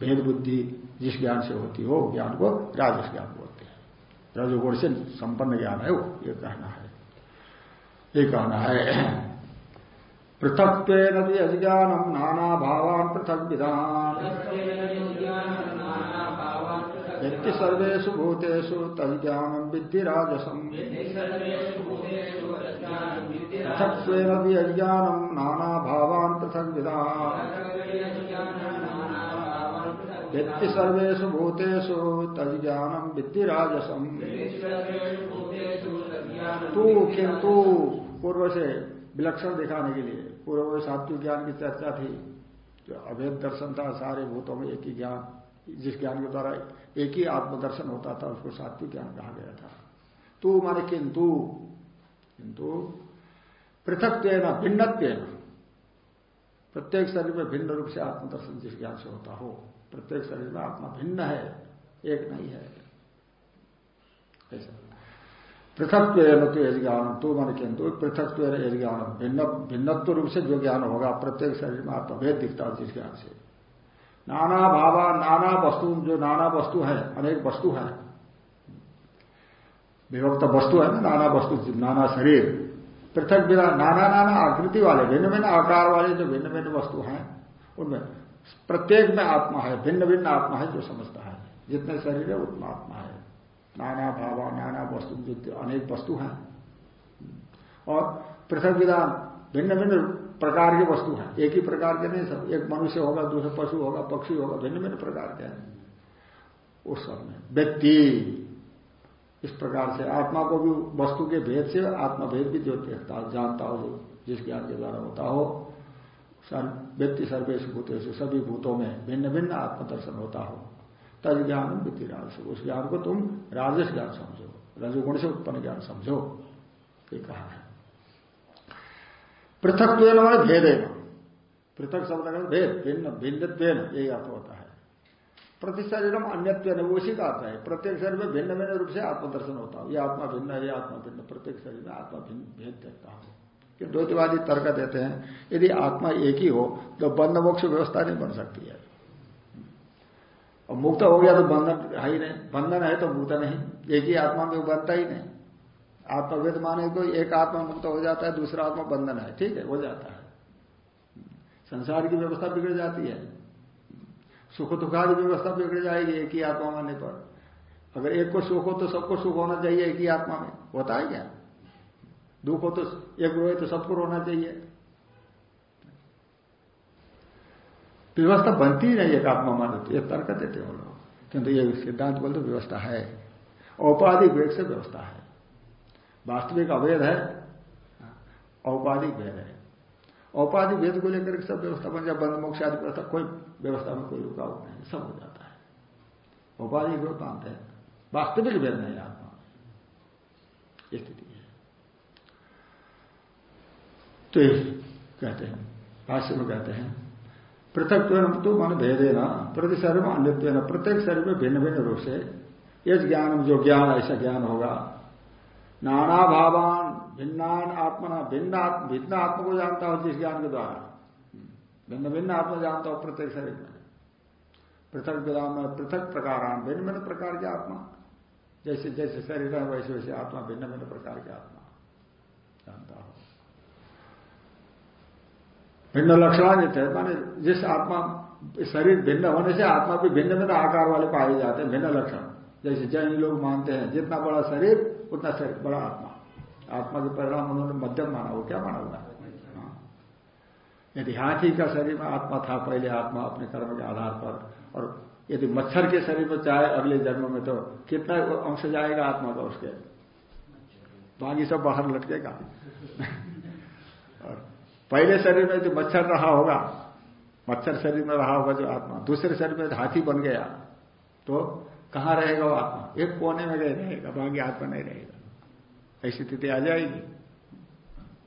भेद बुद्धि जिस ज्ञान से होती हो, ज्ञान को राजस ज्ञान बोलते हैं। रजोगुण से संपन्न ज्ञान है वो, ये कहना है। ये कहना है पृथक अज्ञानम नाना भावान पृथक विधान। व्यक्ति सर्वेशु भूतेषु तज्ञानम विद्धि राजसम। पृथक अज्ञानम नाना भावान पृथक विधान व्यक्ति सर्वेशु भूतेषु तज्ञानम विद्धि राजसम। तू किंतु पूर्व से विलक्षण दिखाने के लिए। पूर्व में सात्विक ज्ञान की चर्चा थी। जो अभेद दर्शन था, सारे भूतों में एक ही ज्ञान। जिस ज्ञान के द्वारा एक ही आत्मदर्शन होता था, उसको सात्विक ज्ञान कहा गया था। तू माने किंतु किंतु पृथक भिन्नत्व प्रत्येक शरीर में भिन्न रूप से आत्मदर्शन जिस ज्ञान से होता हो, प्रत्येक शरीर में आत्मा भिन्न है, एक नहीं है। ऐसा। पृथक तो यज्ञान तो मन किंतु पृथक तो यज्ञान भिन्न, भिन्नत्व रूप से जो ज्ञान होगा, प्रत्येक शरीर में आत्मभेद दिखता है जिस ज्ञान से। नाना भावा, नाना वस्तु, जो नाना वस्तु है, अनेक वस्तु है। विभक्त वस्तु है ना, नाना वस्तु, नाना शरीर। पृथक बिना नाना नाना आकृति वाले भिन्न भिन्न आकार वाले जो भिन्न भिन्न वस्तु हैं, उनमें प्रत्येक में आत्मा है भिन्न भिन्न आत्मा है, जो समझता है। जितने शरीर है, उतना आत्मा है। नाना भावा, नाना वस्तु जो अनेक वस्तु हैं। और पृथक विधान भिन्न भिन्न प्रकार की वस्तु हैं। एक ही प्रकार के नहीं, सब एक मनुष्य होगा, दूसरा पशु होगा, पक्षी होगा भिन्न भिन्न प्रकार के हैं। उस सब में। व्यक्ति। इस प्रकार से आत्मा को भी, वस्तु के भेद से आत्मा भेद भी जो देखता, जानता हो जिस ज्ञान के द्वारा होता हो व्यक्ति सर्वेश भूतेश सभी भूतों में भिन्न भिन्न आत्मदर्शन होता हो। तद ज्ञान वित्ती राजस उस ज्ञान को तुम राजस ज्ञान समझो, रजोगुण से उत्पन्न ज्ञान समझो। ये कहा है। पृथक मैंने भेद। है पृथक शब्द का भेद, भिन्न भिन्न यही अर्थ होता है। प्रति शरीरम अन्यत्व उसी का अर्थ है। प्रत्येक शरीर में भिन्न भिन्न रूप से आत्मदर्शन होता हो। ये आत्मा भिन्न है, ये आत्मा भिन्न। प्रत्येक शरीर में आत्मा भिन्न, भेद देखता हो। कि द्वैतवादी तर्क देते हैं, यदि आत्मा एक ही हो तो बंध मोक्ष व्यवस्था नहीं बन सकती है। और मुक्त हो गया तो बंधन है ही नहीं। बंधन है तो मुक्त नहीं। एक ही आत्मा में बनता ही नहीं। आत्मवेद माने तो एक आत्मा मुक्त हो जाता है, दूसरा आत्मा बंधन है। ठीक है, हो जाता है। संसार की व्यवस्था बिगड़ जाती है। सुख दुखादि व्यवस्था बिगड़ जाएगी एक ही आत्मा मानने पर। अगर एक को सुख हो तो सबको सुख होना चाहिए एक ही आत्मा में। होता है क्या? दुख हो तो एक रोए तो सबको रोना चाहिए। व्यवस्था बनती ही नहीं एक आत्मा मानते ये तर्क देते हो लोग। किंतु ये सिद्धांत बोलते व्यवस्था है। औपाधिक वेग से व्यवस्था है। वास्तविक अवैध है, औपाधिक भेद है। औपाधिक भेद को लेकर सब व्यवस्था बन जाए, बंद मोक्ष आदि व्यवस्था कोई व्यवस्था में कोई रुकावट नहीं सब हो जाता है। औपाधिक भेद मानते हैं। वास्तविक भेद नहीं आत्मा। स्थिति है। तो कहते हैं, भाष्य में कहते हैं, पृथक तो मन भेदे न प्रति शरीर में अन्य प्रत्येक शरीर में भिन्न भिन्न रूप से ये ज्ञान जो ज्ञान ऐसा ज्ञान होगा। नाना भावान भिन्नान आत्मा भिन्न भिन्न आत्मा को जानता हो जिस ज्ञान के द्वारा। भिन्न भिन्न आत्मा जानता हो प्रत्येक शरीर में। पृथक विधान में पृथक प्रकार भिन्न भिन्न प्रकार की आत्मा। जैसे जैसे शरीर है, वैसे वैसे आत्मा भिन्न भिन्न प्रकार की आत्मा जानता हो। भिन्न लक्षण है माने जिस आत्मा, शरीर भिन्न होने से आत्मा भी भिन्न भिन्न आकार वाले पाए जाते हैं, भिन्न लक्षण। जैसे जैन लोग मानते हैं, जितना बड़ा शरीर उतना शरीर, बड़ा आत्मा। आत्मा के परिणाम उन्होंने मध्यम माना, वो क्या माना हुआ हाँ। यदि हाथी का शरीर में आत्मा था, पहले आत्मा अपने कर्म के आधार पर, और यदि मच्छर के शरीर में चाहे, अगले जन्म में तो कितना अंश जाएगा आत्मा का उसके? बाकी सब बाहर लटकेगा। और पहले शरीर में जो मच्छर रहा होगा, मच्छर शरीर में रहा होगा जो आत्मा, दूसरे शरीर में हाथी बन गया तो कहाँ रहेगा वो आत्मा? एक कोने में गए रहेगा, बाकी आत्मा नहीं रहेगा। ऐसी स्थिति आ जाएगी।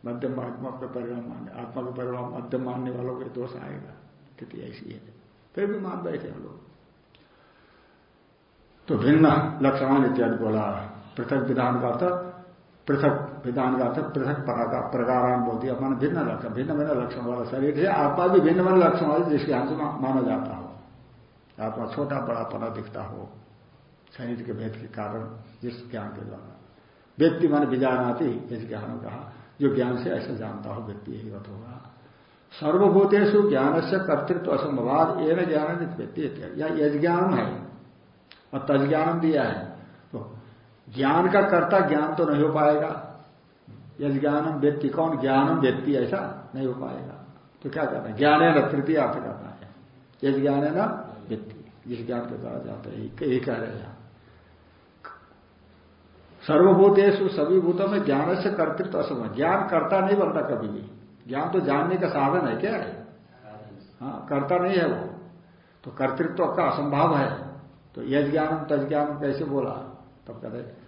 मध्यम आत्मा के परिणाम मानने आत्मा के परिणाम मध्यम मानने वालों को दोष आएगा। स्थिति ऐसी है। फिर भी मान बैठे हम लोग। तो भिन्न लक्षण इत्यादि बोला पृथक विधान का अर्थ, पृथक विधान का अर्थ, पृथक प्रकारान बोल दिया मान भिन्न लक्षण, भिन्न भिन्न लक्षण वाला शरीर है। आत्मा भी भिन्न भिन्न लक्षण वाले जिसके से माना जाता हो। आत्मा छोटा, बड़ा पना दिखता हो। शरीर के भेद के कारण जिस ज्ञान के द्वारा। व्यक्ति मान बिजानाती इस ज्ञान कहा, जो ज्ञान से ऐसा जानता हो, व्यक्ति यही बात होगा। सर्वभूतेषु ज्ञान से कर्तृत्व असंभवाद एन ज्ञान व्यक्ति या यज्ञान है, और तज्ञान दिया है तो ज्ञान का कर्ता ज्ञान तो नहीं हो पाएगा। यज्ञानम व्यक्ति कौन? ज्ञानम व्यक्ति ऐसा नहीं हो पाएगा। तो क्या करना है? ज्ञान है न तृतीय अर्थ करना है। यज ज्ञान है ना व्यक्ति, जिस ज्ञान के द्वारा जाते हैं, यही कह रहे हैं। सर्वभूतेषु सभी भूतों में ज्ञान से कर्तृत्व असम। ज्ञान करता नहीं बनता कभी भी। ज्ञान तो जानने का साधन है क्या? है हाँ करता नहीं है वो। तो कर्तृत्व का असंभाव है। तो यज ज्ञानम तज ज्ञानम कैसे बोला? तब कहते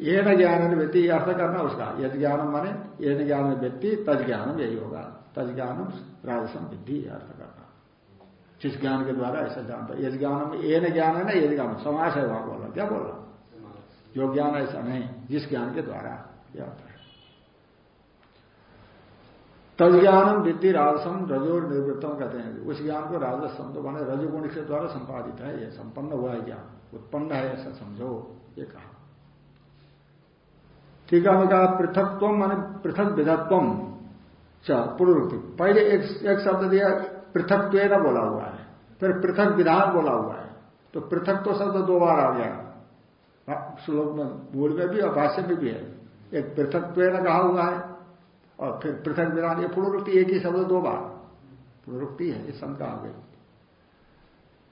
ये न ज्ञान व्यक्ति अर्थ करना उसका। यज ज्ञानम माने ये न ज्ञान व्यक्ति, तज ज्ञानम यही होगा। तज ज्ञानम राजसम विद्धि अर्थ करना जिस ज्ञान के द्वारा ऐसा जानता यज ज्ञानम ये न ज्ञान है ना, यज ज्ञान समाज है वहाँ बोला। क्या बोला? जो ज्ञान ऐसा नहीं जिस ज्ञान के द्वारा यह है। तज्ञानम विद्धि राजसम रजो निवृत्तम कहते हैं। उस ज्ञान को राजस समझो माने रजोगुण के द्वारा संपादित है यह संपन्न हुआ है ज्ञान। उत्पन्न है ऐसा समझो ये कहा। ठीक है कहा पृथकत्व माने पृथक विधत्व पुनरुक्ति। पहले एक, एक शब्द दिया पृथकत्व न बोला हुआ है। फिर पृथक विधान बोला हुआ है। तो पृथक तो शब्द दो बार आ गया। श्लोक में मूल में भी और भाष्य में भी है। एक पृथक न कहा हुआ है और फिर पृथक विधान ये पुनरुक्ति एक ही शब्द दो बार। पुनरुक्ति है, इस शंका आ गई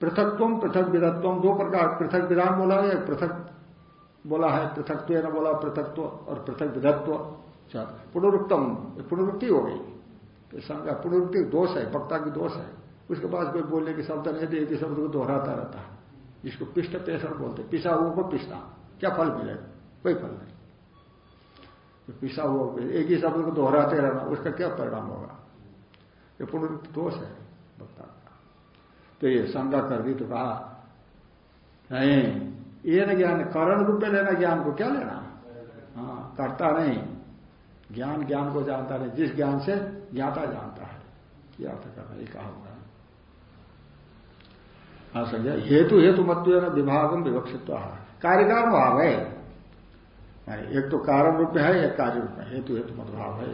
पृथकत्व पृथक विधत्व दो प्रकार। पृथक विधान बोला है पृथक बोला है पृथकत्व न बोला, पृथकत्व और पृथक विधत्व पुनरुक्तम पुनरुक्ति हो गई। शंका पुनरुक्ति दोष है, वक्ता की दोष है। उसके पास कोई बोलने की शब्द नहीं थे एक ही शब्द को दोहराता रहता है। जिसको पिष्ट पेशण बोलते पिसा हुआ को पिसना क्या फल मिलेगा कोई फल नहीं। तो पिसा हुआ एक ही शब्द को दोहराते रहना, उसका क्या परिणाम होगा? ये पुनरुक्त दोष है का। तो ये शंका कर दी तो कहा, नहीं, ये न ज्ञान, कारण रूप में लेना ज्ञान को क्या लेना? हाँ करता नहीं। ज्ञान ज्ञान को जानता नहीं। जिस ज्ञान से ज्ञाता जानता है यह अर्थ करना, ये कहा हुआ हाँ समझा हेतु हेतु मत्व विभागम विवक्षित्व। कार्यकार भाव है। एक तो कारण रूप में है, एक कार्य रूप में हेतु हेतु मत भाव है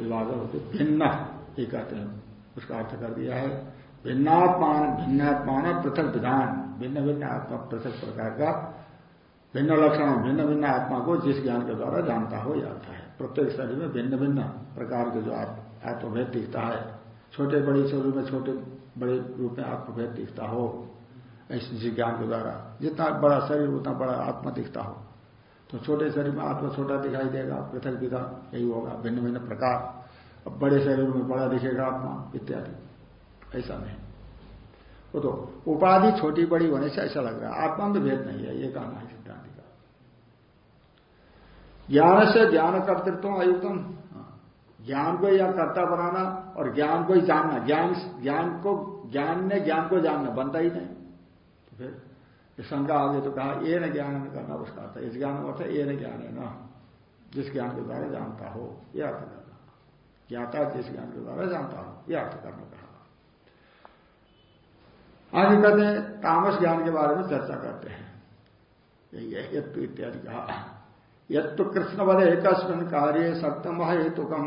विभाग होते भिन्न, ये कहते हैं। उसका अर्थ कर दिया है, भिन्नात्मान भिन्नात्मान पृथक विधान, भिन्न भिन्न आत्मा पृथक प्रकार का, भिन्न लक्षण, भिन्न भिन्न आत्मा को जिस ज्ञान के द्वारा जानता हो अर्थ है। प्रत्येक शरीर में भिन्न भिन्न प्रकार के जो आत्मभेद दिखता है। छोटे बड़े शरीर में छोटे बड़े रूप में आत्मभेद दिखता हो, ऐसे ज्ञान के द्वारा। जितना बड़ा शरीर, उतना बड़ा आत्मा दिखता हो। तो छोटे शरीर में आत्मा छोटा दिखाई देगा, पृथक विधा यही होगा भिन्न भिन्न प्रकार। अब बड़े शरीर में बड़ा दिखेगा आत्मा, इत्यादि। ऐसा नहीं। वो तो उपाधि छोटी बड़ी होने से ऐसा लग रहा है। आत्मा में भेद नहीं है, ये कहना है सिद्धांत का। ज्ञान से ज्ञान कर्तृत्व अयुक्तम। ज्ञान को या कर्ता बनाना और ज्ञान को ही जानना। ज्ञान ज्ञान को ज्ञान ने ज्ञान को जानना, बनता ही नहीं। तो फिर शंका आ गई तो कहा ये न ज्ञान करना उसका अर्थ इस ज्ञान अर्थ ये न ज्ञान है ना। जिस ज्ञान के द्वारा जानता हो यह अर्थ करना। ज्ञाता जिस ज्ञान के द्वारा जानता हो यह अर्थ करना कहा। आगे कहते हैं, तामस ज्ञान के बारे में चर्चा करते हैं। यही है, यत्तु इत्यादि कहा। यत्तु कृष्ण बल एक कार्य सप्तम हेतुकम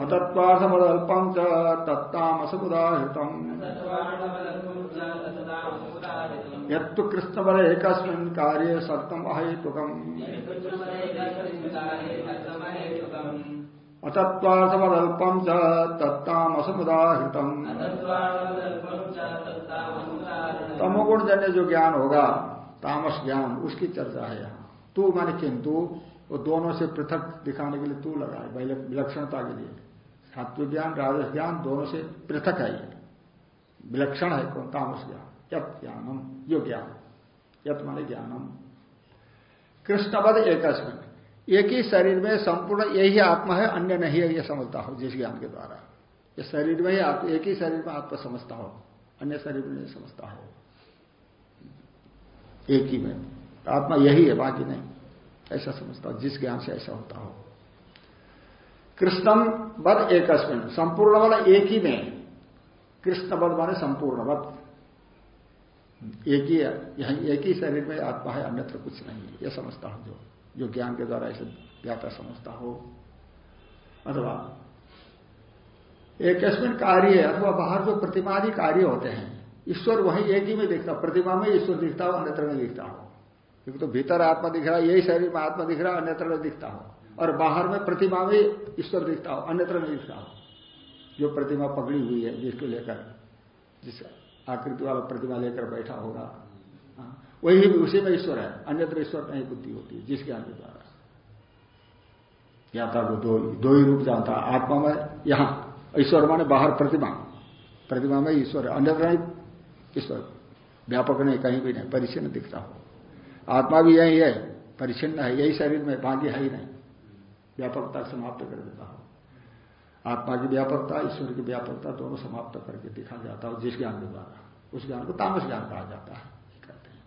अतत्वार्थमदल्पम च तत्तामसमुदाहृतम। यत्तु कृष्णबल एक कार्य सप्तम अहेतुकम अतत्वार्थमदल्पम च तत्तामसमुदाहृतम। तमोगुण जन्य जो ज्ञान होगा तामस ज्ञान उसकी चर्चा है यहाँ। तू माने किंतु, वो दोनों से पृथक दिखाने के लिए तू लगा है विलक्षणता के लिए। सात्विक ज्ञान राजस ज्ञान दोनों से पृथक है ये। विलक्षण है कौन? तामस ज्ञान यत ज्ञानम, यो ज्ञान। यत माने ज्ञानम। कृष्णवद एक एक ही शरीर में संपूर्ण यही आत्मा है, अन्य नहीं है यह समझता हो, जिस ज्ञान के द्वारा। ये शरीर में ही आप एक ही शरीर में आत्मा समझता हो, अन्य शरीर में नहीं समझता हो। एक ही में। आत्मा यही है, बाकी नहीं। ऐसा समझता जिस ज्ञान से ऐसा होता हो। कृष्णम बद एक संपूर्ण वाला एक ही में। कृष्ण बद माने संपूर्ण बद एक ही यही एक ही शरीर में आत्मा है, अन्यत्र कुछ नहीं है। यह समझता हो जो जो ज्ञान के द्वारा ऐसे ज्ञाता समझता हो। अथवा एक कार्य अथवा बाहर जो प्रतिमादि कार्य होते हैं ईश्वर वहीं एक ही में दिखता प्रतिमा में ईश्वर दिखता हो अन्यत्र में दिखता हो। क्योंकि तो भीतर आत्मा दिख रहा है यही शरीर में आत्मा दिख रहा है अन्यत्र में दिखता हो। और बाहर में प्रतिमा में ईश्वर दिखता हो अन्यत्र में दिखता हो। जो प्रतिमा पकड़ी हुई है जिसको लेकर जिस आकृति वाला प्रतिमा लेकर बैठा होगा हाँ, वही उसी में ईश्वर है। अन्यत्र ईश्वर नहीं बुद्धि होती है जिसके के द्वारा ज्ञाता को दो दो ही रूप जानता आत्मा में यहाँ ईश्वर माने बाहर प्रतिमा। प्रतिमा में ईश्वर अन्यत्र ईश्वर व्यापक नहीं, कहीं भी नहीं, परिचिन दिखता हो। आत्मा भी यही है परिचिन्न है, यही शरीर में बाकी है ही नहीं। व्यापकता समाप्त कर देता हो। आत्मा की व्यापकता, ईश्वर की व्यापकता दोनों समाप्त करके दिखा जाता हो, जिस ज्ञान के द्वारा। उस ज्ञान को तामस ज्ञान कहा जाता है कहते हैं।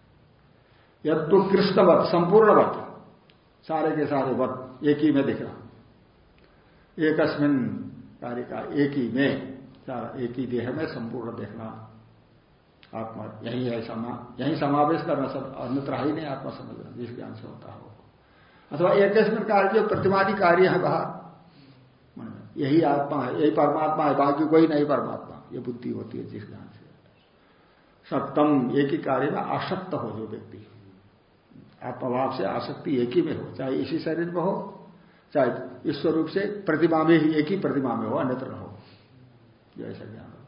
यद तो कृष्णवत संपूर्णवत, सारे के सारे वत, एक ही में दिख दिखना। एकस्मिन कार्य का एक ही में, सारा एक ही देह में संपूर्ण देखना। आत्मा, यही है समा, यही समावेश करना सब, अन्यत्र ही नहीं आत्मा समझना जिस ज्ञान से होता हो अथवा एक कार्य जो प्रतिमादि कार्य है बाहर यही आत्मा है, यही परमात्मा है, बाकी कोई नहीं परमात्मा। ये बुद्धि होती है जिस ज्ञान से। सप्तम एक ही कार्य में आसक्त हो जो व्यक्ति। आत्मभाव से आसक्ति एक ही में हो, चाहे इसी शरीर में हो, चाहे ईश्वर रूप से प्रतिमा में ही एक ही प्रतिमा में हो, अन्यत्र हो। जो ऐसा ज्ञान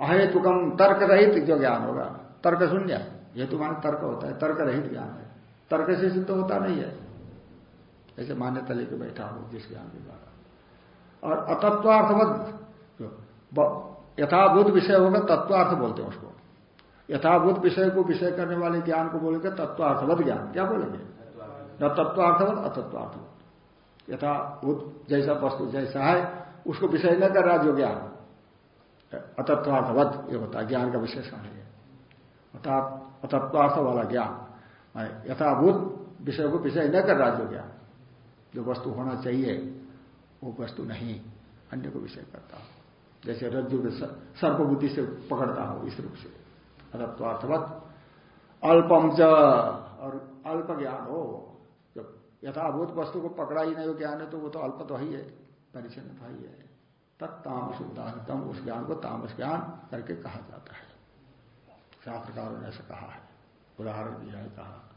अहेतुकम तर्क रहित जो ज्ञान होगा। तर्क शून्य हेतु मान तर्क होता है। तर्क रहित ज्ञान है। तर्क से सिद्ध होता नहीं है। ऐसे मान्यता लेके बैठा हो जिस ज्ञान के द्वारा। और अतत्वार्थवत यथाभूत विषय होगा, तत्वार्थ बोलते हैं उसको। यथाभूत विषय को विषय करने वाले ज्ञान को बोलेंगे तत्वार्थवत ज्ञान। क्या बोलेंगे? न तत्वार्थवत अतत्वार्थवत यथाभूत जैसा वस्तु जैसा है, उसको विषय न कर रहा जो ज्ञान। अतत्वार्थवत, ये होता है, ज्ञान का विशेषण है अतत्वार्थ वाला ज्ञान यथाभूत विषय को विषय न कर रहा जो ज्ञान, जो वस्तु होना चाहिए, वो वस्तु नहीं, अन्य को विषय करता हो। जैसे रज्जु के सर्पबुद्धि से पकड़ता हो, इस रूप से। अतत्वार्थवत अल्पम च, और अल्प ज्ञान हो, जब यथाभूत वस्तु को पकड़ा ही नहीं हो ज्ञान है तो वो तो अल्प तो ही है परिचन्न था ही है। तत्तामस उदाहरणतम उस ज्ञान को तामस ज्ञान करके कहा जाता है। शास्त्रकारों ने ऐसा कहा है। उदाहरण दिया है कहा।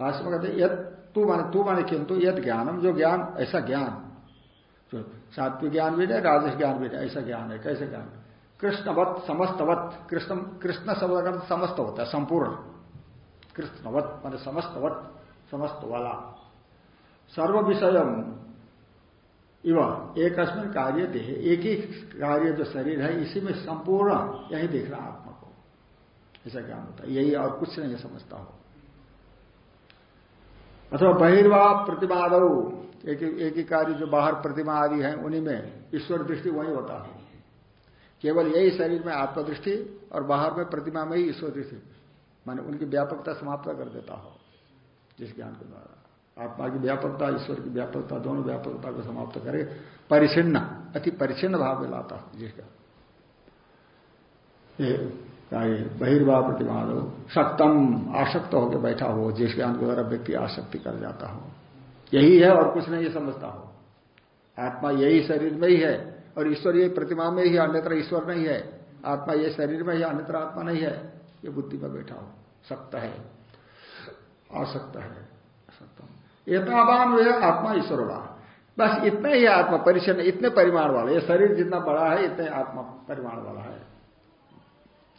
भाष्य में कहते यद तू माने तू माने किंतु यद ज्ञानम, जो ज्ञान, ऐसा ज्ञान। जो सात्विक ज्ञान भी नहीं राजस ज्ञान भी नहीं ऐसा ज्ञान है, कैसे ज्ञान? कृष्णवत, समस्तवत, कृष्ण कृष्ण शब्द का समस्त होता है संपूर्ण। कृष्णवत, मान समस्तवत समस्त वाला सर्व विषय इव एक कार्य देह एक ही कार्य जो शरीर है, इसी में संपूर्ण यही देख रहा आत्मा को। ऐसा ज्ञान होता है। यही और कुछ नहीं समझता हो। अथवा बहिर्वा प्रतिमाद एक एक ही कार्य जो बाहर प्रतिमा आदि है, उन्हीं में ईश्वर दृष्टि वही होता है। केवल यही शरीर में आत्मदृष्टि और बाहर में प्रतिमा में ही ईश्वर दृष्टि। माने उनकी व्यापकता समाप्त कर देता हो, जिस ज्ञान के द्वारा। आत्मा की व्यापकता, ईश्वर की व्यापकता, दोनों व्यापकता को समाप्त करे, परिचिन्न, अति परिचिन्न भाव में लाता जिसका। बहिर्वाह प्रतिमा हो सक्तम आसक्त होकर बैठा हो जिस ज्ञान के द्वारा व्यक्ति आसक्ति कर जाता हो। यही है और कुछ नहीं समझता हो। आत्मा यही शरीर में ही है और ईश्वर ये प्रतिमा में ही अन्यत्र ईश्वर नहीं है। आत्मा ये शरीर में ही अन्यत्र आत्मा नहीं है। ये बुद्धि में बैठा हो। सकता है। आसक्त है। सत्यम एतावान वे आत्मा ईश्वरवा बस इतना ही आत्मा, परिचय इतने परिमाण वाला। ये शरीर जितना बड़ा है, इतने आत्मा परिमाण वाला है,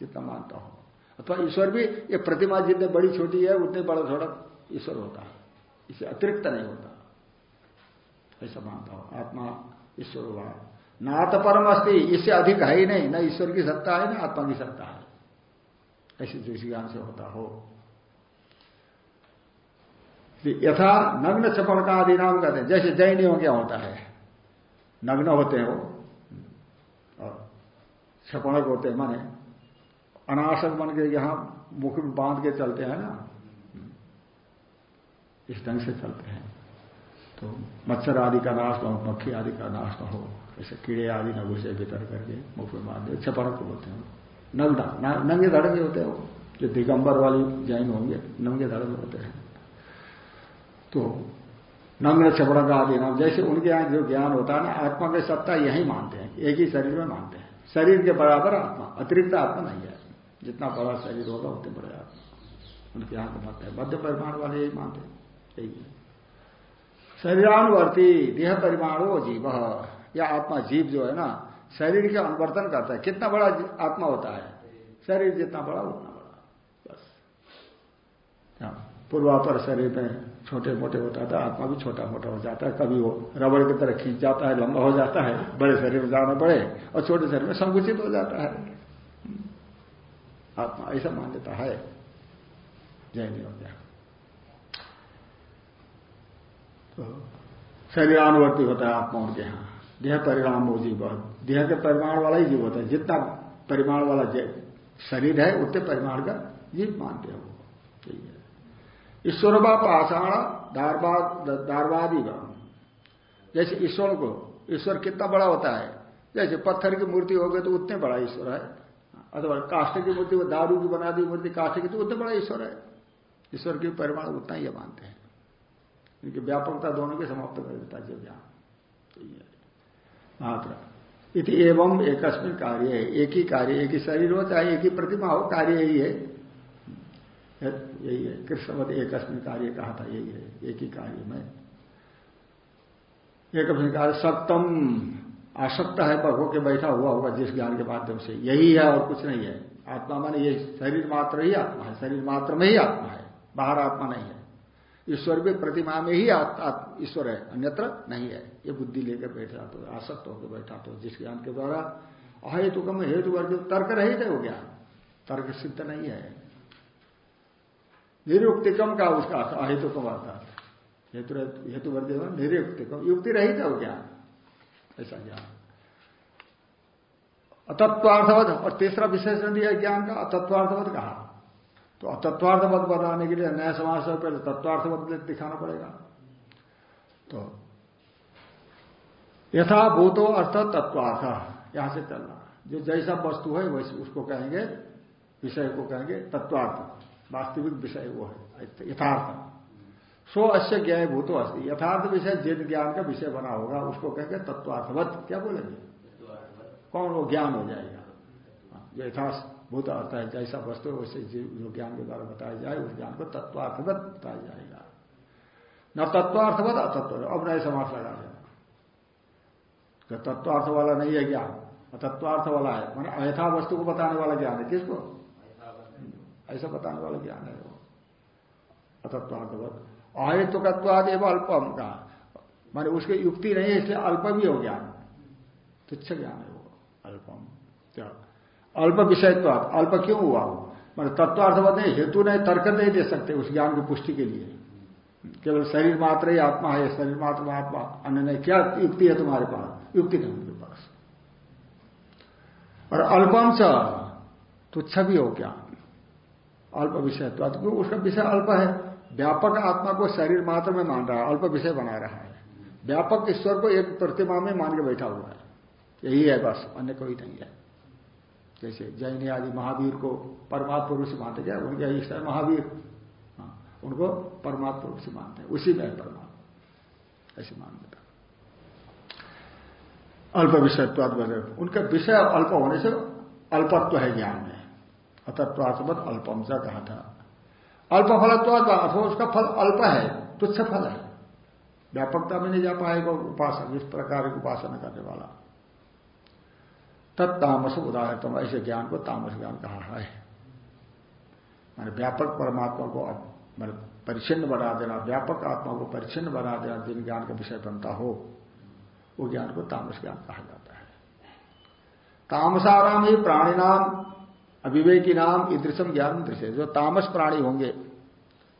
जितना मानता हूँ। अथवा ईश्वर भी, ये प्रतिमा जितने बड़ी छोटी है, उतने बड़ा थोड़ा ईश्वर होता है। इसे अतिरिक्त नहीं होता। ऐसा मानता हूँ। आत्मा ईश्वर हुआ ना तो परम अस्थि इससे अधिक है ही नहीं। ना ईश्वर की सत्ता है, ना आत्मा की सत्ता है। ऐसे जो ज्ञान से होता हो। यथा नग्न चपड़ का आदि नाम कहते हैं। जैसे जैनियों क्या होता है। नग्न होते हो, और छपणक होते हैं, माने अनाशक बन के यहाँ मुख में बाँध के चलते हैं ना? इस ढंग से चलते हैं। तो मच्छर आदि का नाश न हो, मक्खी आदि का नाश न हो, ऐसे कीड़े आदि न घुसे भीतर करके मुख में बाँध दे। छपड़क होते हैं। नग्ना नंगे धड़के होते हैं वो जो दिगंबर वाली जैन होंगे नंगे धड़के होते हैं। तो नग्न छपड़ा का आदि नाम जैसे उनके यहाँ जो ज्ञान होता है ना आत्मा में सत्ता यही मानते हैं एक ही शरीर में मानते हैं। शरीर के बराबर आत्मा अतिरिक्त आत्मा नहीं है। जितना बड़ा शरीर होगा उतने बड़े आत्मा। उनके यहाँ तो मत है। मध्य परिमाण वाले यही मानते हैं। यही है। शरीरानुवर्ती देह परिमाणो जीव। या आत्मा जीव जो है ना शरीर के अनुवर्तन करता है। कितना बड़ा आत्मा होता है? शरीर जितना बड़ा उतना बड़ा। बस। हाँ, पूर्वापर शरीर में छोटे मोटे होता था, आत्मा भी छोटा मोटा हो जाता है, कभी वो रबड़ की तरह खींच जाता है, लंबा हो जाता है, बड़े शरीर में जाना पड़े और छोटे शरीर में संकुचित हो जाता है। आत्मा ऐसा मान्यता है। जय नहीं हो गया तो शरीरानुवर्ती होता है आत्मा उनके यहाँ देह परिणाम हो जीव देह के परिमाण वाला ही जीव होता है। जितना परिमाण वाला शरीर है, उतने परिमाण का जीव मानते हैं वो। है। ईश्वर व पाषाण दारवादी जैसे ईश्वर को, ईश्वर कितना बड़ा होता है। जैसे पत्थर की मूर्ति हो गई तो उतने बड़ा ईश्वर है। अथवा काष्ट की मूर्ति दारू की बना दी मूर्ति काष्ट की तो उतने बड़ा ईश्वर है। ईश्वर की परिमाण उतना ही मानते हैं। इनकी व्यापकता दोनों के समाप्त कर देता है ज्ञान मात्र। इति एवं एकस्मिन कार्य। है एक ही कार्य, एक ही शरीर हो, चाहे एक ही प्रतिमा हो, कार्य यही है। यही है। कृष्णवत एक कार्य कहा था, यही है, एक ही कार्य में। एक कार्य, सप्तम। आसक्त है पर होके बैठा हुआ होगा जिस ज्ञान के माध्यम से। यही है और कुछ नहीं है। आत्मा माने ये शरीर मात्र ही आत्मा है, शरीर मात्र में ही आत्मा है, बाहर आत्मा नहीं है। ईश्वर भी प्रतिमा में ही ईश्वर है, अन्यत्र नहीं है। ये बुद्धि लेकर बैठ बैठा तो आसक्त होकर बैठा तो जिस ज्ञान के द्वारा अहेतुकम हेतु वर्ग तर्क रहित है वो ज्ञान। तर्क सिद्ध नहीं है। निरुक्तिकम का उसका अहेतुकम है। हेतु हेतु वर्ग निरुक्तिकम। युक्ति रहित वो ज्ञान। ऐसा ज्ञान। अतत्वार्थवध और तीसरा विशेषण दिया ज्ञान का अतत्वार्थवध कहा। तो अतत्वार्थवत बताने के लिए नया समाज से पहले तत्वार्थवत दिखाना पड़ेगा। तो यथाभूतो अर्थ तत्वार्थ, यहाँ से चलना। जो जैसा वस्तु है, वैसे उसको कहेंगे, विषय को कहेंगे तत्वार्थ। वास्तविक विषय वो है, यथार्थ। सो अश्य ज्ञाय भूतो अस्थि यथार्थ विषय जिन ज्ञान का विषय बना होगा, उसको कहेंगे तत्वार्थवत। क्या बोलेंगे? कौन वो ज्ञान हो जाएगा? जो यथार्थ भूत अर्थ है, जैसा वस्तु वैसे जो ज्ञान के द्वारा बताया जाए, उस ज्ञान को तत्वार्थवत बताया जाएगा। न तत्वार्थवत, अतत्व। अब नए समाज लगा देना। तत्वार्थ वाला नहीं है ज्ञान, तत्वार्थ वाला है। मैंने अयथा वस्तु को बताने वाला ज्ञान है किसको? ऐसा बताने वाला ज्ञान है वो। अतत्वार्थवत अहेतुकत्वाद एवं अल्पम का। माने उसकी युक्ति नहीं है, इसलिए अल्प भी हो ज्ञान। तुच्छ ज्ञान है वो अल्पम क्या? अल्प विषयत्वाद अल्प क्यों हुआ वो? मैंने तत्वार्थवत नहीं, हेतु नहीं, तर्क नहीं दे सकते उस ज्ञान की पुष्टि के लिए। केवल शरीर मात्र ही आत्मा है, शरीर मात्र आत्मा, अन्य नहीं। क्या युक्ति है तुम्हारे पास? युक्ति नहीं उनके पास। और अल्पम तुच्छ भी हो क्या अल्प विषय। तो क्यों उसका विषय अल्प है। व्यापक आत्मा को शरीर मात्र में मान रहा है अल्प विषय बना रहा है। व्यापक ईश्वर को एक प्रतिमा में मान के बैठा हुआ है। यही है बस अन्य कोई नहीं है। जैसे जैन आदि महावीर को परमात्मा पुरुष मानते क्या उनके ईश्वर महावीर। हाँ, उनको परमात्मा पुरुष मानते हैं। उसी में है परमात्मा। ऐसी मान्यता अल्प विषयत्वाद उनका विषय अल्प होने से अल्पत्व है ज्ञान में। अतत्वात्मत अल्पम सा कहा था। अल्प फलत्वाद अथवा उसका फल अल्प है, तुच्छ फल है। व्यापकता में नहीं जा पाएगा उपासना जिस प्रकार की उपासना करने वाला। तत्तामस उदाहरण ऐसे ज्ञान को तामस ज्ञान कहा है। मैंने व्यापक परमात्मा को मैंने परिचिन्न बना देना, व्यापक आत्मा को परिचिन्न बना देना, जिन ज्ञान का विषय बनता हो, वो ज्ञान को तामस ज्ञान कहा जाता है। तामसाराम ही प्राणी नाम अविवेकी नाम ईदृशम ज्ञान दृश्य जो तामस प्राणी होंगे,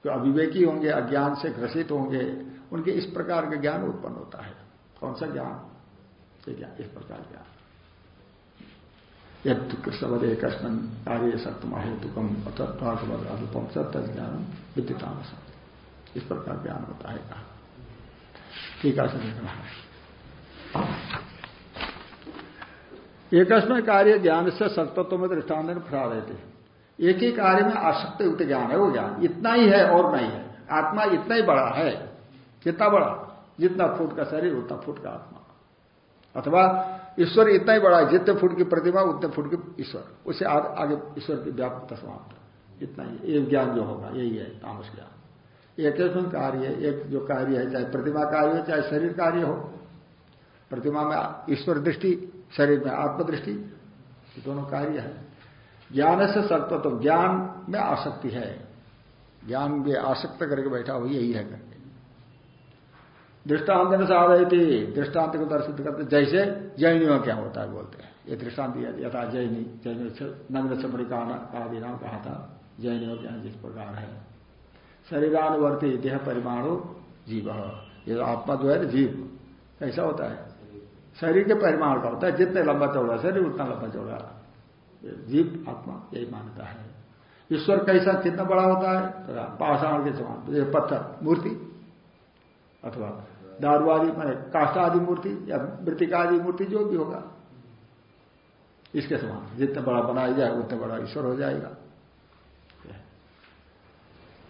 जो अविवेकी होंगे, अज्ञान से ग्रसित होंगे, उनके इस प्रकार का ज्ञान उत्पन्न होता है। कौन सा ज्ञान? इस प्रकार ज्ञान। यद कृष्णवद एक कार्य सत्यम अहेतुकम अतत्वादम सत्य ज्ञान विद्युतामस इस प्रकार ज्ञान होता है। कहा ठीक है है एकस्मय कार्य ज्ञान से सत्तत्व में रहे थे एक ही कार्य में आसक्त युक्त ज्ञान है, वो ज्ञान। इतना ही है और नहीं है। आत्मा इतना ही बड़ा है। कितना बड़ा? जितना फुट का शरीर, उतना फुट का आत्मा। अथवा ईश्वर इतना ही बड़ा है, जितने फुट की प्रतिमा, उतने फुट की ईश्वर। उससे आगे ईश्वर की व्यापकता समाप्त इतना ही। एक ज्ञान जो होगा, यही है, तामस ज्ञान। एक कार्य, एक जो कार्य है, चाहे प्रतिमा कार्य हो, चाहे शरीर कार्य हो, प्रतिमा में ईश्वर दृष्टि शरीर में आत्मदृष्टि दोनों कार्य है। ज्ञान से सत्व तो ज्ञान में आसक्ति है। ज्ञान में आसक्त करके बैठा हो यही है करके। दृष्टांत आ रही थी दृष्टांत को दर्शित करते, जैसे जैनियों क्या होता है बोलते हैं। ये दृष्टांत यथा जैनी जैन नग्न छपड़ी का आदि नाम कहा था, जैनियों के जिस प्रकार है। शरीरानुवर्ती, देह परिमाणु, जीव। ये आत्मा जो है, जीव कैसा होता है। शरीर के परिमाण का होता है। जितने लंबा चौड़ा शरीर, उतना लंबा चौड़ा जीव, आत्मा यही मानता है। ईश्वर कैसा कितना बड़ा होता है? तो पाषाण के समान। पत्थर, मूर्ति, अथवा दारू आदि मैंने काष्टा आदि मूर्ति या मृतिका आदि मूर्ति जो भी होगा, इसके समान। जितना बड़ा बनाया जाए उतना बड़ा ईश्वर हो जाएगा।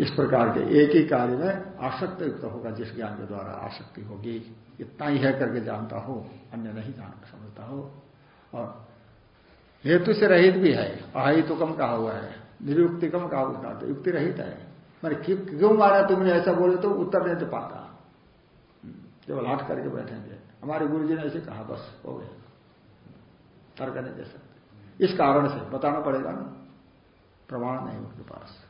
इस प्रकार के एक ही कार्य में आसक्त युक्त होगा, जिस ज्ञान के द्वारा आसक्ति होगी। इतना ही है करके जानता हो, अन्य नहीं जान, समझता हो। और हेतु से रहित भी है, अहितुकम कहा हुआ है, निरुक्तिकम कहा हुआ तो युक्ति रहित है। मैंने क्यों मारा तुमने ऐसा बोले तो उत्तर नहीं दे पाता। केवल हट करके बैठेंगे। हमारे गुरु जी ने ऐसे कहा, बस, हो गया। तर्क नहीं दे सकते। इस कारण से बताना पड़ेगा ना। प्रमाण नहीं उनके पास।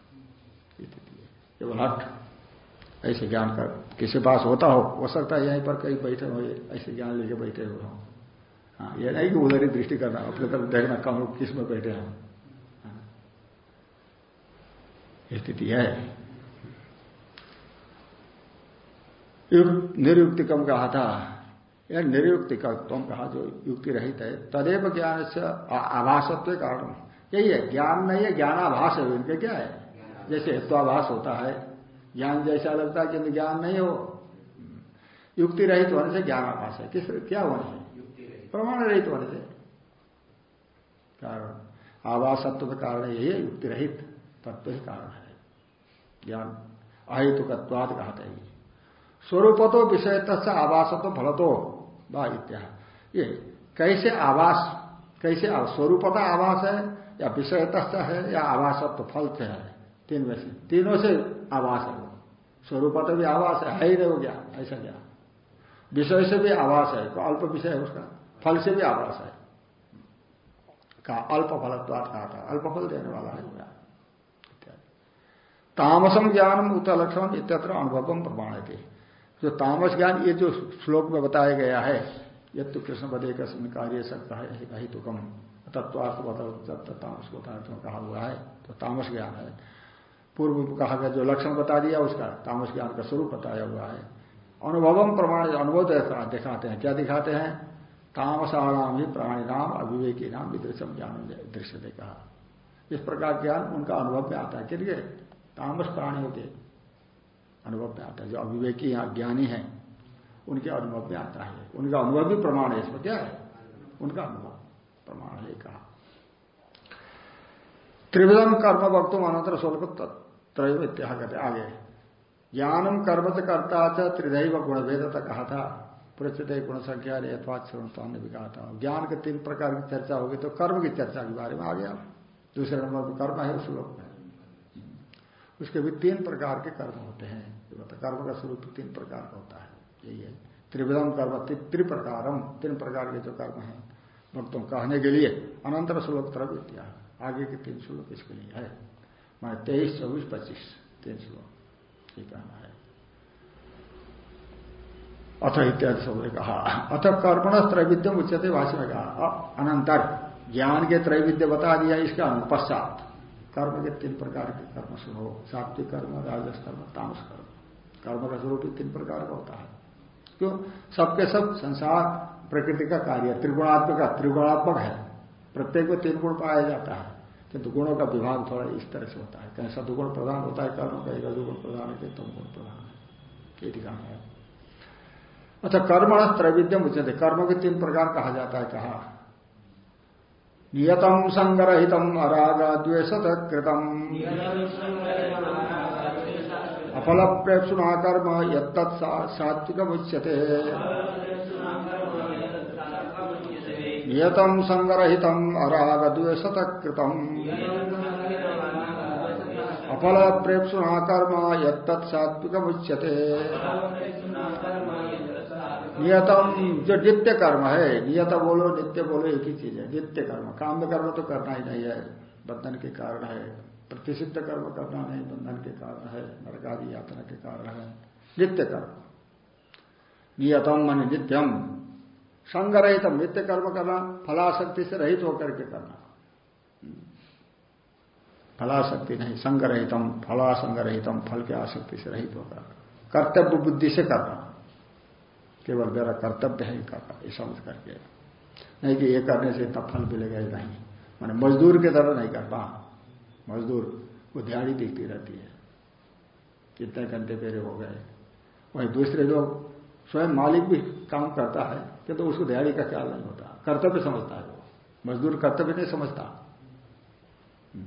केवल हट ऐसे ज्ञान का किसी पास होता हो हो सकता है यहीं पर कहीं बैठे हो, ऐसे ज्ञान लेके बैठे हुए हो हाँ ये नहीं कि उधर ही दृष्टि करना, अपने तरफ़ देखना कम लोग किसमें बैठे हो हाँ। स्थिति है। निरुक्तिकम कहा था। यह निरुक्तिकत्व कहा जो युक्ति रहित है, तदेव ज्ञान से आभासत्व कारण यही है, ज्ञान नहीं है ज्ञानाभास है, इनके क्या है? जैसे हेत्वाभास होता है ज्ञान जैसा लगता है कि ज्ञान नहीं हो। युक्ति रहित होने से ज्ञान आभास है। किस क्या होने से? प्रमाण रहित होने से। कारण आवास सत्व का कारण यही है युक्ति रहित तत्व ही कारण है। ज्ञान अहितुकत्वाद कहते हैं। स्वरूप तो विषय तत्व आवास तो फल तो बा इत्या ये कैसे आवास कैसे स्वरूपता आवास है या विषय है या आवासत्व फल से है? तीन में से तीनों से आवास है वो। तो भी आवास है है नहीं हो गया, ऐसा क्या? विषय से भी आवास है तो अल्प विषय है उसका। फल से भी आवास है। कहा, अल्प फलत्वाद कहा था, अल्प फल देने वाला है क्या तामसम ज्ञान उत्तलक्षण इत्यत्र अनुभवम प्रमाण थे जो तामस ज्ञान, ये जो श्लोक में बताया गया है ये तो कृष्ण बदे कृष्ण कार्य सकता है तो कम तत्वार्थ तामस को कहा हुआ है तो तामस ज्ञान है। पूर्व कहा गया, जो लक्षण बता दिया उसका, तामस ज्ञान का स्वरूप बताया हुआ है। अनुभवम प्रमाण अनुभव दिखाते हैं। क्या दिखाते हैं? तामसाणाम ही प्राणी नाम अविवेकी नाम विदृशम ज्ञान दृश्य ने कहा। इस प्रकार ज्ञान उनका अनुभव में आता है। किनके तामस प्राणियों के अनुभव में आता है। जो अविवेकी ज्ञानी है, उनके अनुभव में आता है। उनका अनुभव भी प्रमाण है, इसमें क्या है? उनका अनुभव प्रमाण है, कहा। त्रिविधम कर्म वक्तुम अनंतर शुल्क त्रय इत्याग कहते आगे। ज्ञानम कर्म से करता था त्रिदैव गुणभेद तक कहा था। प्रचित गुण संख्या अथवा श्रवण भी कहा था ज्ञान के तीन प्रकार की चर्चा होगी तो कर्म की चर्चा के बारे में आ गया दूसरे नंबर पर कर्म है श्लोक में उसके भी तीन प्रकार के कर्म होते हैं। कर्म का स्वरूप तीन प्रकार का होता है। यही है। त्रिविधम कर्म त्रिप्रकारम। तीन प्रकार के जो कर्म है, भक्तों कहने के लिए अनंतर श्लोक तरफ़ आगे के तीन श्लोक इसके लिए है। मैं तेईस चौबीस पच्चीस, तीन श्लोक ये कहना है अथ इत्यादि सबने कहा। अथ कर्मण त्रैविध्यम उच्चते भाषा में कहा। अनंतर ज्ञान के त्रैविद्य बता दिया, इसका पश्चात कर्म के तीन प्रकार के कर्म सुनो सात्विक कर्म, राजस कर्म, तामस कर्म। कर्म का स्वरूप तीन प्रकार का होता है। क्यों? सबके सब संसार, प्रकृति का कार्य त्रिगुणात्मक त्रिगुणात्मक है। प्रत्येक में तीन गुण पाया जाता है। किंतु गुणों का विभाग थोड़ा इस तरह से होता है। कहीं सदुगुण प्रधान होता है, कर्म कहीं रजुगुण प्रधान है कहीं तम गुण प्रधान है। ये दिखाना है। अच्छा कर्म त्रैविध्यम उचित कर्म के तीन प्रकार कहा जाता है, कहा। नियतम संग्रहितम अराग द्वेष कृतम अफल प्रेक्षुना कर्म यत्त सात्विक मुच्यते नियतम संग्रहितम अराग द्वेषत कृतम अफल प्रेक्षुना कर्म यत्त सात्विक मुच्यते नियतम जो नित्य कर्म है, नियत बोलो, नित्य बोलो एक ही चीज़ है नित्य कर्म काम कर्म तो करना ही नहीं है, बंधन के कारण है। प्रतिषिद्ध कर्म करना नहीं, बंधन के कारण है, नरकादि यात्रा के कारण है। नित्य कर्म नियतम मान नित्यम। संगरहितम नित्य कर्म करना, फलाशक्ति से रहित होकर के करना। फलाशक्ति नहीं, संगरहितम, फलासंगरहितम, फल के आसक्ति से रहित होकर। कर्तव्य बुद्धि से करना। केवल मेरा कर्तव्य है करना, ये समझ करके। नहीं कि ये करने से इतना फल मिलेगा नहीं। मैंने मजदूर की तरह नहीं करना मजदूर, वो दिहाड़ी दिखती रहती है। कितने घंटे पेरे हो गए। वहीं दूसरे लोग, स्वयं मालिक भी काम करता है। किंतु तो उसको दिहाड़ी का ख्याल नहीं होता? कर्तव्य समझता है वो। मजदूर कर्तव्य नहीं समझता। हम्म।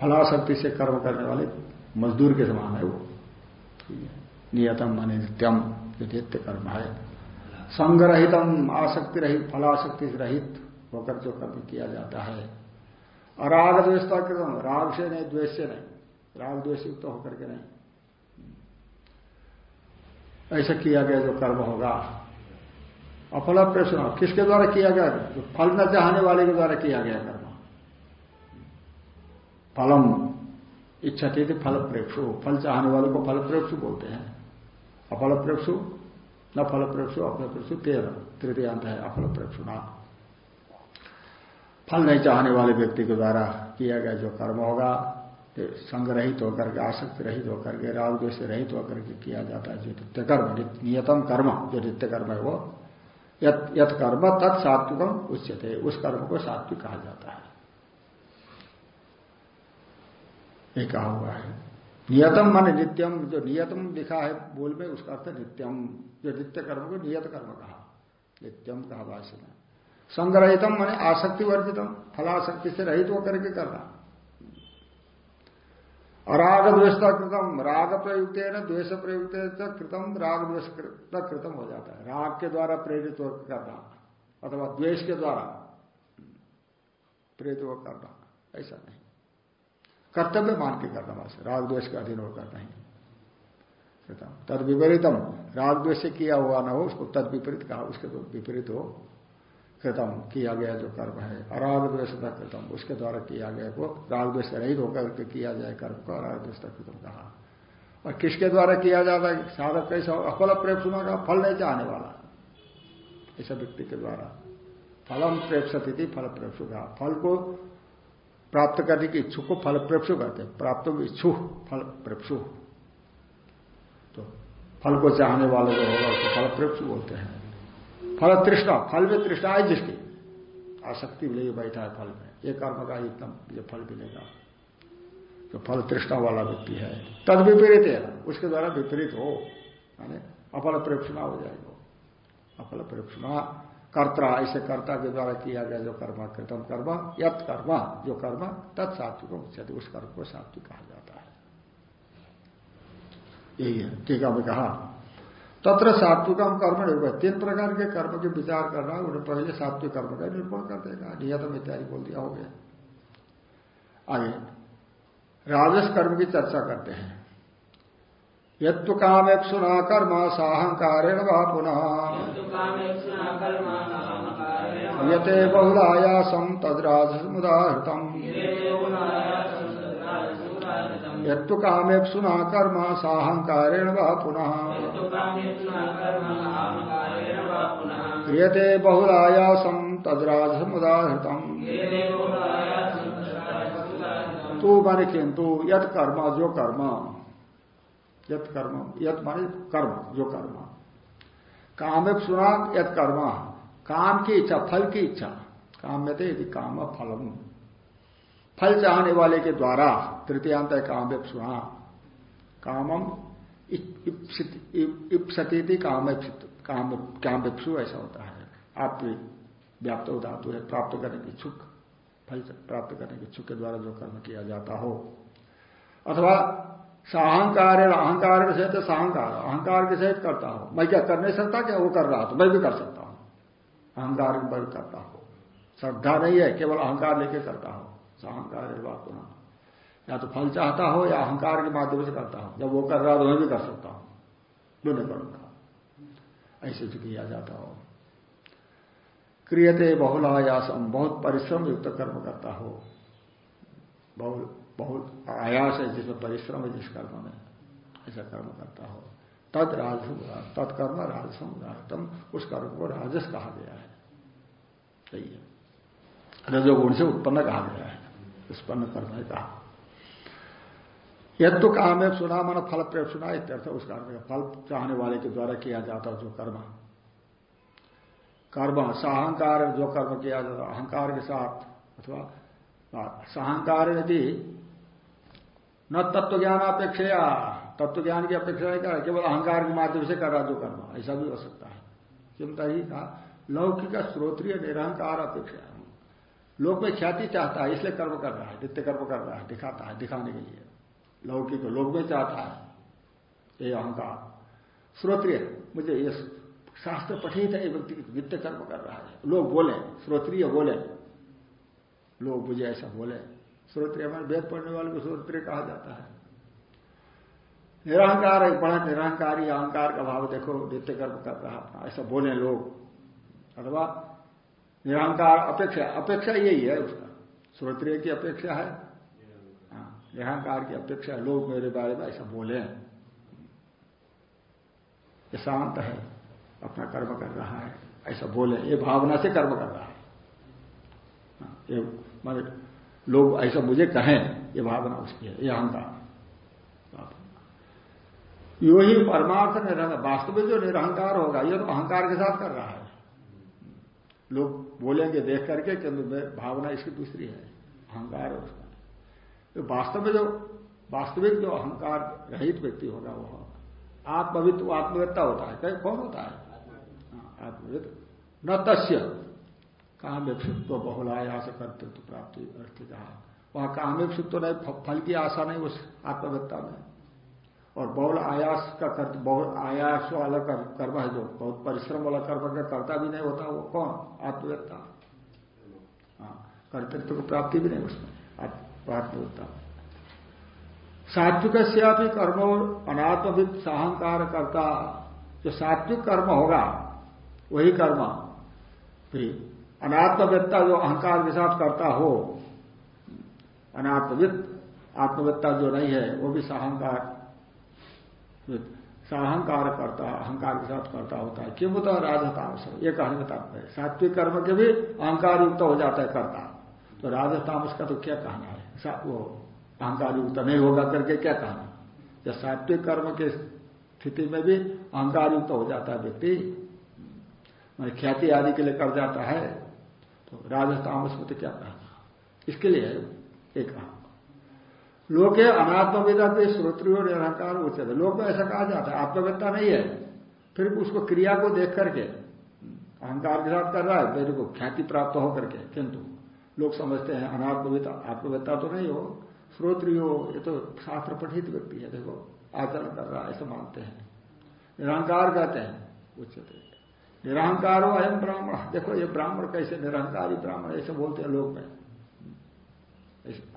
फलाशक्ति से कर्म करने वाले मजदूर के समान है वो। नियतम मान नित्यम, जो नित्य कर्म है। संग्रहितम, आसक्ति रहित फलाशक्ति रहित होकर जो कर्म किया जाता है। अराग द्वेषता कृतम राग से नहीं, द्वेष से नहीं। राग द्वेष युक्त होकर के नहीं। ऐसा किया गया जो कर्म होगा अफल प्रश्न किसके द्वारा किया गया? फल न चाहने वाले के द्वारा किया गया कर्म। फलम इच्छा थी थी फल प्रेक्षु फल चाहने वाले को फल प्रेक्षु बोलते हैं। अफल प्रेक्षु न फल प्रेक्षु अफल प्रेक्षु तेरह तृतीयांत है अफल प्रेक्षु ना। फल नहीं चाहने वाले व्यक्ति के द्वारा किया गया जो कर्म होगा संग्रहित होकर के, आसक्ति रहित होकर के राग से रहित होकर के किया जाता है जो नित्य कर्म। नियतम कर्म, जो नित्य कर्म है वो यत कर्म तत् सात्विकम उच्चते उस कर्म को सात्विक कहा जाता है। ये कहा हुआ है। नियतम मान नित्यम, जो नियतम लिखा है बोल में, उसका अर्थ नित्यम। जो नित्य कर्म को नियत कर्म कहा। नित्यम कहा भाष्य में। संग्रहितम मैंने आसक्ति वर्जितम। फलाशक्ति से रहित होकर के करना। अराग द्वेषता कृतम राग प्रयुक्त है ना द्वेष प्रयुक्त कृतम राग द्वेष कृतम हो जाता है। राग के द्वारा प्रेरित होकर करना अथवा द्वेष के द्वारा प्रेरित होकर करना ऐसा नहीं। कर्तव्य मान के करना बस राग द्वेष का अधीन होकर नहीं कृतम। तद विपरीतम राग द्वेष से किया हुआ ना हो, उसको तद विपरीत कहा, उसके तो विपरीत हो। कृतम, किया गया जो कर्म है। अराग कृतम, उसके द्वारा किया गया को राग रहित होकर के किया जाए कर्म को अराग कृतम कहा। और किसके द्वारा किया जाता है? साधक कैसा अफल प्रेक्षुमा का फल नहीं चाहने वाला। ऐसा व्यक्ति के द्वारा। फलम प्रेक्षती थी, फल प्रेक्षु का फल को प्राप्त करने की इच्छुक को फल प्रेक्षु कहते प्राप्त इच्छु फल प्रेक्षु तो फल को चाहने वाले जो होगा, उसको फल प्रेक्षु बोलते हैं। फल तृष्णा फल में तृष्णा है जिसकी? आसक्ति ले बैठा है फल में। ये कर्म का एकदम ये फल मिलेगा। तो फल तृष्णा वाला व्यक्ति है, तद विपरीत है, उसके द्वारा विपरीत हो माने अफल प्रेक्षणा हो जाएगा अफल प्रेक्षणा कर्ता ऐसे कर्ता के द्वारा किया गया जो कर्म कृतम कर्म, यत कर्म, जो कर्म तत् सात्विक उस कर्म को सात्विक कहा जाता है। यही है। टीका में कहा। तत्र सात्विकम कर्म नहीं निरूपण तीन प्रकार के कर्म के विचार कर रहा है उन्हें पहले सात्विक कर्म का निरूपण कर देगा। नियतम इत्यादि बोल दिया हो गया। आगे। राजस कर्म की चर्चा करते हैं। यत्तु काम एक सुना कर्म साहंकारेण वा पुनः। यते बहुलायासम तद्राजसमुदाहृतम। यत्तु कामेप सुना कर्म साहंकारेण वा पुनः। क्रियते बहुलायासम तद्राजसमुदाहृतम। तू माने किंतु यद कर्म, जो कर्म। यद कर्म यद माने कर्म, जो कर्म। काम सुना यद कर्म। काम की इच्छा, फल की इच्छा। काम में थे यदि काम फलम। फल चाहने वाले के द्वारा तृतीयांत काम सुना कामम इप्सती काम काम काम विप्सु ऐसा होता है। आपकी व्याप्त धातु है, प्राप्त करने की इच्छुक, फल प्राप्त करने की इच्छुक के द्वारा जो कर्म किया जाता हो। अथवा साहंकार अहंकार के सहित साहंकार, अहंकार के सहित करता हो। मैं क्या कर नहीं सकता क्या? वो कर रहा तो मैं भी कर सकता हूँ। अहंकार मैं करता हो। श्रद्धा नहीं है, केवल अहंकार लेके करता हो। साहंकार पुनः या तो फल चाहता हो या अहंकार के माध्यम से करता हो। जब वो कर रहा तो मैं भी कर सकता हूँ। दोनों करूँगा। ऐसे जो किया जाता हो। क्रियते बहुलायासम, बहुत परिश्रम युक्त कर्म करता हो। बहुत बहुत आयास है जिसमें परिश्रम है जिस कर्म में। ऐसा कर्म करता हो। तद राजसम तत्कर्म राजसम राजतम उस कर्म को राजस कहा गया है। सही है। रजोगुण से उत्पन्न कहा गया है। उत्पन्न कर्म है कहा। यद तो काम है सुना मन फल प्रयोग सुना, इत्यर्थ उस कर्म का फल चाहने वाले के द्वारा किया जाता जो कर्म। कर्म, साहंकार जो कर्म किया जाता अहंकार के साथ, अथवा साहंकार यदि न तत्व ज्ञान अपेक्षा तत्व ज्ञान की अपेक्षा नहीं कर केवल अहंकार के माध्यम से कर रहा जो कर्म, ऐसा भी हो सकता है। चिंता ही कहा, लौकिक श्रोत्रीय निरहंकार अपेक्षा लोक में ख्याति चाहता है, इसलिए कर्म कर रहा है, नित्य कर्म कर रहा है, दिखाता है, दिखाने के लिए। लौकिक लोक में चाहता है। ये अहंकार। श्रोत्रिय, मुझे ये शास्त्र पठित है व्यक्ति नित्य कर्म कर रहा है। लोग बोले, श्रोत्रिय बोले। लोग मुझे ऐसा बोले। श्रोत्रिय हमारे वेद पढ़ने वाले को श्रोत्रिय कहा जाता है। निरहंकार एक बड़ा निरहंकारी, अहंकार का भाव देखो, नित्य कर्म कर रहा अपना। ऐसा बोले लोग। अथवा निरहंकार अपेक्षा अपेक्षा यही है उसका। श्रोत्रिय की अपेक्षा है। हाँ, निरहंकार की अपेक्षा लोग मेरे बारे में ऐसा बोले। ये शांत है अपना कर्म कर रहा है ऐसा बोले। ये भावना से कर्म कर रहा है। हाँ, ये मान लोग ऐसा मुझे कहें ये भावना उसकी है ये अहंकार। यो ही परमार्थ निरहंकार वास्तव में जो निरहंकार होगा ये तो अहंकार के साथ कर रहा है। लोग बोलेंगे देख करके कि भावना इसकी दूसरी है अहंकार है उसका। तो वास्तव में जो वास्तविक जो अहंकार रहित व्यक्ति होगा वह आत्मविद आत्मवेत्ता होता है। कहीं कौन होता है? हाँ, आत्मविद न तस्य। कामेक्षित्व बहुलायास कर्तृत्व प्राप्ति अर्थ कहा। वहाँ कामेक्षित्व नहीं फल की आशा नहीं उस आत्मवेत्ता में। और बहुल आयास का कर्त, बहुल आयास वाला कर्म है जो, बहुत परिश्रम वाला कर्म का कर्ता भी नहीं होता वो, कौन? आत्मवेत्ता। हाँ कर्तृत्व को प्राप्ति भी नहीं उसमें आत्मवेत्ता। सात्विक से कर्म अनात्मविद साहंकार करता, जो सात्विक कर्म होगा, वही कर्म। फिर अनात्मवेत्ता जो अहंकार के साथ करता हो, अनात्मविद, आत्मवेत्ता जो नहीं है, वो भी साहंकार। साहंकार करता, अहंकार के साथ करता होता है। क्यों होता है? राजतामस ये कहने में तात्पर्य सात्विक कर्म के भी अहंकार युक्त हो जाता है करता। तो राजतामस का तो क्या कहना है? वो अहंकार युक्त नहीं होगा करके क्या कहना जब सात्विक कर्म के स्थिति में भी अहंकार युक्त हो जाता है व्यक्ति, मैंने ख्याति आदि के लिए कर जाता है तो राजस्थान में तो क्या कहना इसके लिए एक कहा लोग अनात्मविदा के श्रोत्रियो निरहंकार उचित लोग में ऐसा कहा जाता है आत्मविद्ता नहीं है। फिर उसको क्रिया को देख करके, अहंकार के साथ कर रहा है, मेरे को ख्याति प्राप्त हो करके, किंतु लोग समझते हैं अनात्मविता आत्मविद्ता तो नहीं हो। श्रोत्रियो, ये तो शास्त्र पठित व्यक्ति है, देखो, आचरण कर रहा है, ऐसा मानते हैं। निरहंकार कहते हैं उचित निरहंकार हो अयम ब्राह्मण। देखो, ये ब्राह्मण कैसे निरहंकारी ब्राह्मण ऐसे बोलते हैं लोग में।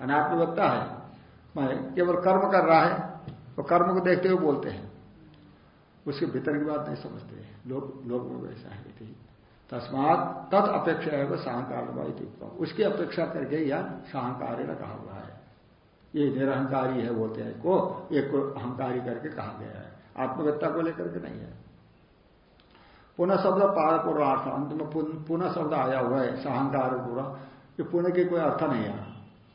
अनात्मवत्ता है। मैं केवल कर्म कर रहा है तो कर्म को देखते हुए बोलते हैं। उसके भीतर की बात नहीं समझते लोग लोग में वैसा है थी तस्मात तत् अपेक्षा है वह शाहकार उसकी अपेक्षा करके यह शाहकार कहा हुआ है। ये निरहंकारी है बोलते हैं को एक को अहंकारी करके कहा गया है। आत्मव्यता को लेकर के नहीं है। पुनः शब्द पार पूर्वार्थ अंत में पुनः शब्द आया हुआ है, सहंकार पूरा। ये पुनः की कोई अर्थ नहीं है।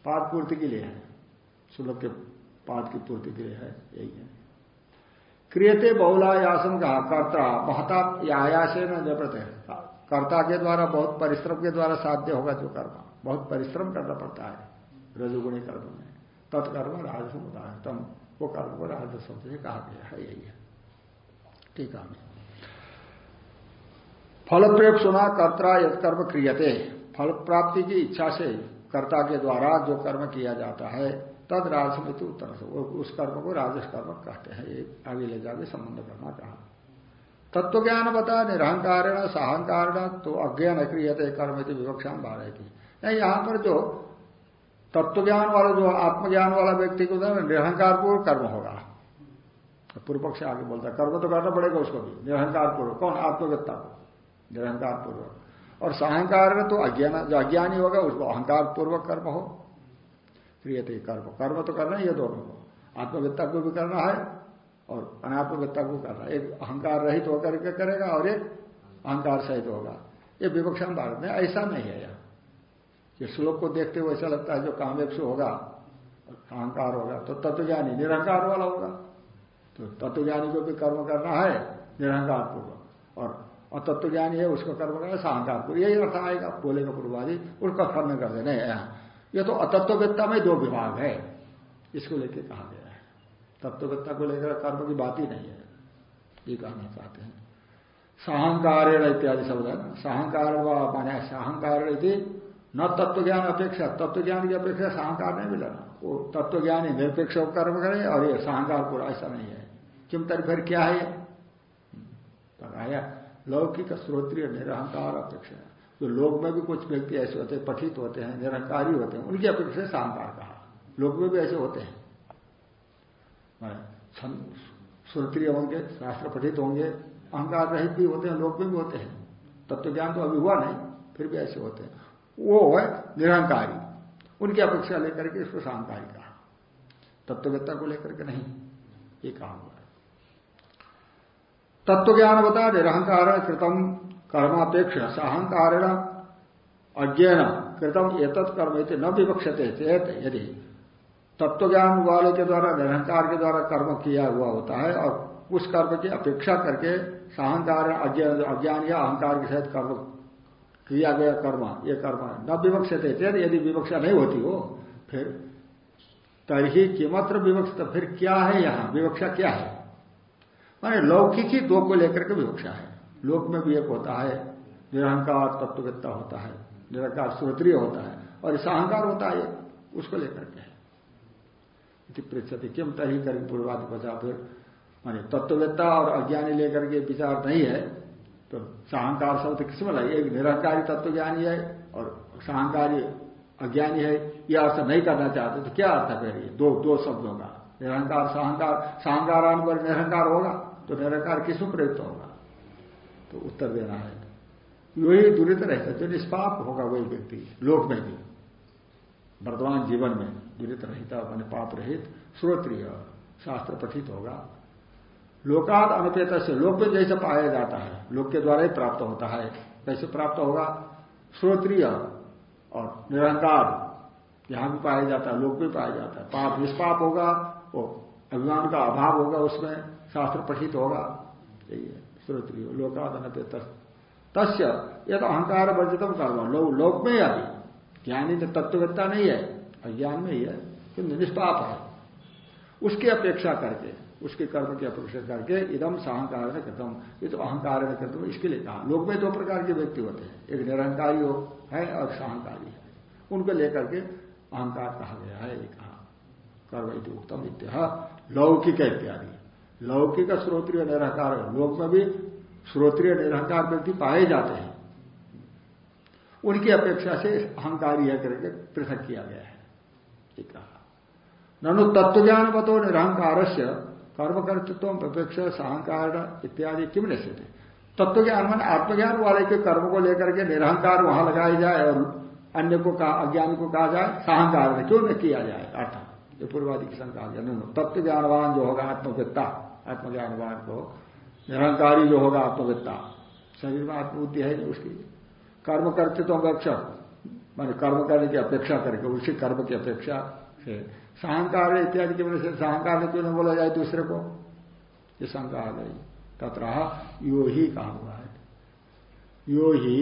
पाद पूर्ति के लिए है। सुलभ के पाठ की पूर्ति के लिए है, यही है। क्रियते बहुलायासम कहा, कर्ता, महता आयासे न जबरत कर्ता के द्वारा, बहुत परिश्रम के द्वारा साध्य होगा जो कर्म। बहुत परिश्रम करना पड़ता है, रजुगुणी कर्म में। तत्कर्म राजसम उदाहरण वो कर्म को राजसम से कहा गया है, यही है। ठीक है। फल प्रयोग सुना, कर्ता यद कर्म क्रियते। फल प्राप्ति की इच्छा से कर्ता के द्वारा जो कर्म किया जाता है तद राजसमित उत्तर उस कर्म को राजस कर्म कहते हैं। ये आगे ले जाके संबंध करना कहा तत्व ज्ञान बता, निरहंकारण, सहंकारण तो अज्ञान क्रियते कर्म की विवक्षा बारह की नहीं, यहाँ पर जो तत्व ज्ञान वाला, जो आत्मज्ञान वाला व्यक्ति को निरहंकार पूर्व कर्म होगा। पूर्व पक्ष आगे बोलता है, कर्म तो करना पड़ेगा उसको भी। निरहंकार पूर्व कौन? आत्मव्यता को। निरहंकार पूर्वक और सहंकार तो अज्ञान, जो अज्ञानी होगा, उसको अहंकार पूर्वक कर्म हो। क्रियते कर्म। कर्म तो करना ही है दोनों को। आत्मविद्ता को भी करना है और अनात्मविद्ता को करना एक अहंकार रहित होकर के करेगा और एक अहंकार सहित होगा। ये विवक्षा भारत में ऐसा नहीं है यार ये श्लोक को देखते हुए ऐसा लगता है जो कामेक्ष होगा, अहंकार होगा तो तत्वज्ञानी, निरहंकार वाला होगा। तो तत्वज्ञानी को भी कर्म करना है निरहंकार पूर्वक और और तत्व ज्ञानी है, उसको कर्म करना है सहंकार यही अर्थ आएगा बोलेगा पूर्वादि उसका खंडन कर देना यहाँ। ये तो अतत्ववेत्ता में दो विभाग है। इसको लेके कहा गया है। तत्ववेत्ता को लेकर कर्म की बात ही नहीं है। ये कहना चाहते हैं। सहंकारेण इत्यादि शब्द है ना। सहंकार माने सहंकार न तत्व ज्ञान अपेक्षा। तत्व ज्ञान की अपेक्षा सहंकार नहीं मिला वो तत्व ज्ञानी निरपेक्ष कर्म करे और ये सहंकार पूरा ऐसा नहीं है। तरी फिर क्या है? बताया लौकिक श्रोत्रिय निरहंकार अपेक्षा। तो लोग में भी कुछ व्यक्ति ऐसे होते हैं, पठित होते हैं, निरंकारी होते हैं, उनकी अपेक्षा शानदार कहा। लोग में भी ऐसे होते हैं। श्रोत्रिय होंगे, शास्त्र पठित होंगे, अहंकार रहित भी होते हैं लोग में भी होते हैं। तत्व ज्ञान तो अभी हुआ नहीं, फिर भी ऐसे होते हैं। वो है निरहंकारी उनकी अपेक्षा लेकर के इसको शानदारी कहा। तत्ववेत्ता को लेकर के नहीं, ये कहा हुआ तत्व ज्ञान बता निरहंकार कृतम कर्मापेक्ष सहंकारेण, अज्ञान, कृतम एतत् कर्म न विवक्षते चेत यदि तत्व ज्ञान वाले के द्वारा, निरहंकार के द्वारा कर्म किया हुआ होता है, और उस कर्म की अपेक्षा करके सहंकार, अज्ञान या अहंकार के साथ कर्म किया गया कर्म, ये कर्म न विवक्षते चेत यदि विवक्षा नहीं होती हो, फिर तरही किमत्र विवक्षित, फिर क्या है यहाँ? विवक्षा क्या है? माने लौकिक ही दो को लेकर के विवक्षा है। लोक में भी एक होता है, निरहंकार तत्ववेत्ता होता है निरंकार श्रोत्रिय होता है, और सहंकार होता है, उसको लेकर के पृछति किम तरी कर पूर्वादि बचा फिर, माने तत्ववेत्ता और अज्ञानी लेकर के विचार नहीं है तो सहंकार शब्द किसमें लगे? एक निरंकारी तत्वज्ञानी है और सहंकारी अज्ञानी है यह अर्थ नहीं करना चाहते तो क्या अर्थ है फिर दो दो शब्दों का। निरंकार सहंकार सहंकारान पर निरंकार होगा तो निरंकार किसमें प्रयुक्त होगा? तो उत्तर देना है। वही दुरित रहता जो निष्पाप होगा वही व्यक्ति लोक में भी, वर्तमान जीवन में दुरित रहता मैंने पाप रहित श्रोत्रिय शास्त्र पठित होगा। लोकात अनुपेत से लोक में जैसे पाया जाता है, लोक के द्वारा ही प्राप्त होता है, कैसे प्राप्त होगा? श्रोत्रिय और निरंकार, यहाँ भी पाया जाता है, लोक भी पाया जाता है। पाप निष्पाप होगा, वो अभिमान का अभाव होगा उसमें, शास्त्र पठित होगा। यही है। श्रोत्रिय लोकादन तस्य यह तो अहंकार वर्जितम कर्म लोक लोक में अभी ज्ञानी तो तत्ववेत्ता नहीं है, अज्ञान में ही है किंतु निष्पाप है। उसकी अपेक्षा करके, उसके कर्म की अपेक्षा करके इदम सहंकार ने कृतम। ये तो अहंकार ने कृतम, इसके लिए कहा। लोक में दो प्रकार के व्यक्ति होते हैं। एक निरंकारी हो, है, और सहंकारी है। उनको लेकर के अहंकार कहा गया है, ये कहा। कर्म उत्तम इत्या लौकिक इत्यादि। लौकिक श्रोत्रिय निरहकार लोक में भी श्रोत्रिय निरहकार व्यक्ति पाए जाते हैं। उनकी अपेक्षा से अहंकारी है करके पृथक किया गया है। कहा। ननु तत्व ज्ञान बतो निरहंकार से कर्म कर्तृत्व अपेक्षा सहंकार इत्यादि किम निश्चित तत्व ज्ञान मन आत्मज्ञान वाले के कर्म को लेकर के निरहंकार वहाँ लगाई जाए और अन्य को कहा, अज्ञान को कहा जाए, सहंकार में क्यों न किया जाए? अर्थात ये पूर्वादि की शंका तत्व ज्ञानवान जो होगा आत्मविद्ता आत्मज्ञानवान को निरंकारी जो होगा आत्मविद्ता शरीर में आत्मबुद्धि है नहीं उसकी। कर्म करते तो अपेक्षा, मान कर्म करने की अपेक्षा करके, उसी कर्म की अपेक्षा से। सहंकार इत्यादि की वजह से सहंकार में क्यों न बोला जाए दूसरे को? ये शंका आ गई। तथा यो ही कहा हुआ है। यो ही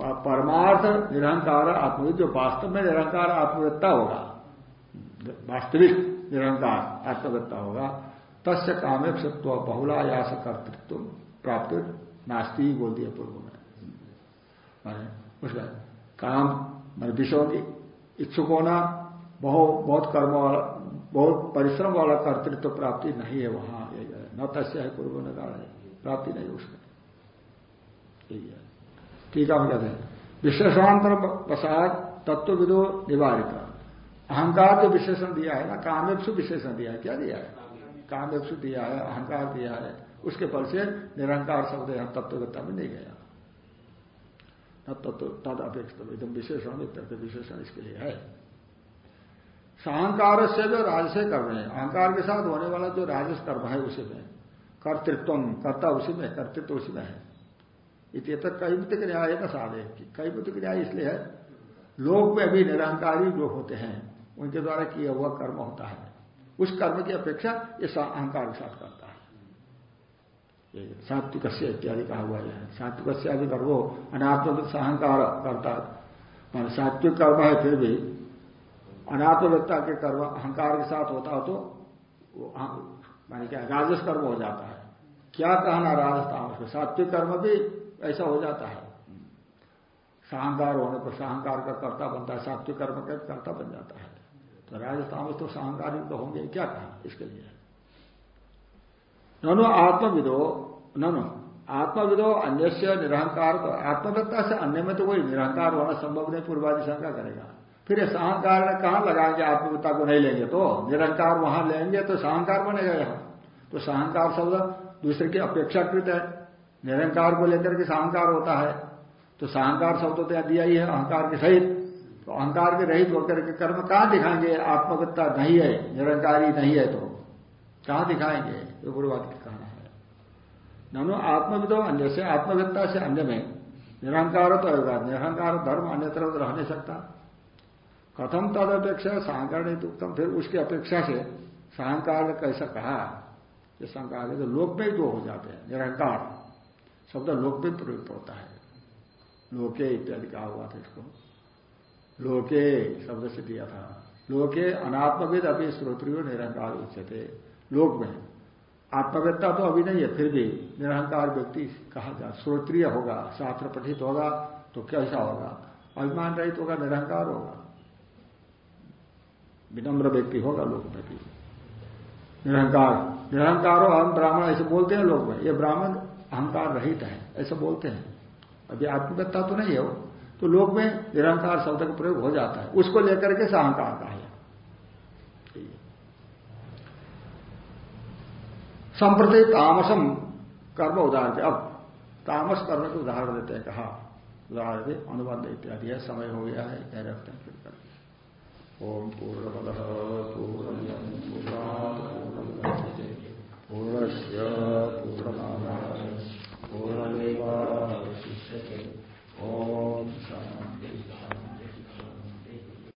परमार्थ निरंकार आत्मविद जो वास्तव में निरंकार आत्मवेत्ता होगा। वास्तविक निरंकार आत्मवेत्ता होगा। तस्य कामे सत्व बहुलायास कर्तृत्व प्राप्त नास्ती बोल दिया पूर्व में। माने उसका काम मान विषयों की इच्छुक होना बहुत बहुत कर्म वाला, बहुत परिश्रम वाला कर्तृत्व प्राप्ति नहीं है वहाँ। न तस्य है पूर्व ने कहा प्राप्ति नहीं उसका है। ठीक है कहते हैं। विशेषांतर प्रसाद तत्व विदो निवारित। अहंकार जो विशेषण दिया है ना कामेक्षु विशेषण दिया है, क्या दिया है? कामेक्षु दिया है, अहंकार दिया है, उसके फल से निरंकार शब्द यहाँ तत्वगता में नहीं गया। तत्व, तद अपेक्षित, एकदम विशेषण विशेषण इसके लिए है। सहंकार से जो राजसे कर्म है, अहंकार के साथ होने वाला जो राजस कर्म है उसी में कर्तृत्व कर्ता उसी में, कर्तृत्व उसी में है। इतना कैमुतिक न्याय का साधे कैमुतिक न्याय इसलिए है लोग में भी निरंकारी जो होते हैं उनके द्वारा किया हुआ कर्म होता है। उस कर्म की अपेक्षा ये अहंकार के साथ करता है। सात्विक इत्यादि कहा हुआ है। सात्विक अभी कर्मो अनात्म सहंकार करता मान सात्विक कर्म है फिर भी अनात्मव्यता के कर्म अहंकार के साथ होता हो तो मानी क्या राजस कर्म हो जाता है। क्या कहना राजस्थान सात्विक कर्म भी ऐसा हो जाता है। सहंकार होने पर सहंकार का कर्ता बनता है। सात्विक कर्म का कर्ता बन जाता है। तो राजस्थान तो सहंकार तो होंगे, क्या कहा इसके लिए? ननो आत्मविदो ननो, आत्मविदो अन्य से निरहंकार तो आत्मदत्ता से अन्य में तो कोई निरहंकार होना संभव नहीं, पूर्वादि शंका करेगा? फिर सहंकार कहाँ लगाएँगे आत्मविद्ता को नहीं लेंगे तो? निरंकार वहाँ लेंगे तो सहंकार बनेगा यहाँ। तो सहंकार शब्द दूसरे की अपेक्षाकृत है। निरंकार को लेकर के सहंकार होता है। तो सहंकार शब्द तो दिया ही है, अहंकार के सहित। तो अहंकार के रहित होकर के कर्म कहाँ दिखाएँगे? आत्मविद्ता नहीं है, निरंकारी नहीं है तो। कहाँ दिखाएँगे? ये गुरुवाद का कहना है। ननो आत्मविदो अन्य से आत्मविद्ता से अन्य में। निरंकार तो होगा निरंकार धर्म अन्यत्र तो रह नहीं सकता। कथम तद अपेक्षा सहंकार नहीं दुखतम फिर उसकी अपेक्षा से सहंकार ने कैसा कहा? ये शंका तो लोक में ही दो हो जाते हैं। निरंकार शब्द लोक में प्रयुक्त होता है। लोके इत्यादि कहा हुआ था इसको। लोके शब्द से दिया था। लोके अनात्मविद अभी श्रोत्रियो निरंकार उच्चते लोक में। आत्मवेत्ता तो अभी नहीं है, फिर भी निरहंकार व्यक्ति कहा जा, श्रोत्रिय होगा, शास्त्र पठित होगा तो कैसा होगा? अभिमान रहित होगा, निरंकार होगा। विनम्र व्यक्ति होगा लोक में भी। निरंकार। निरंकार हो हम ब्राह्मण, ऐसे बोलते हैं लोग में। ये ब्राह्मण अहंकार रहित है, ऐसा बोलते हैं। अभी आत्मवेत्ता तो नहीं है वो। तो लोक में निरंकार शब्द का प्रयोग हो जाता है। उसको लेकर के साहकार का है। संप्रति तामसम कर्म उदाहरण अब तामस कर्म के उदाहरण देते हैं, कहा। उदाहरण दे अनुबंध इत्यादि है। समय हो गया है कह रखते हैं फिर ओम पूर्ण पूर्ण पूर्ण पूर्ण पूर्ण पूर्ण ओम शांति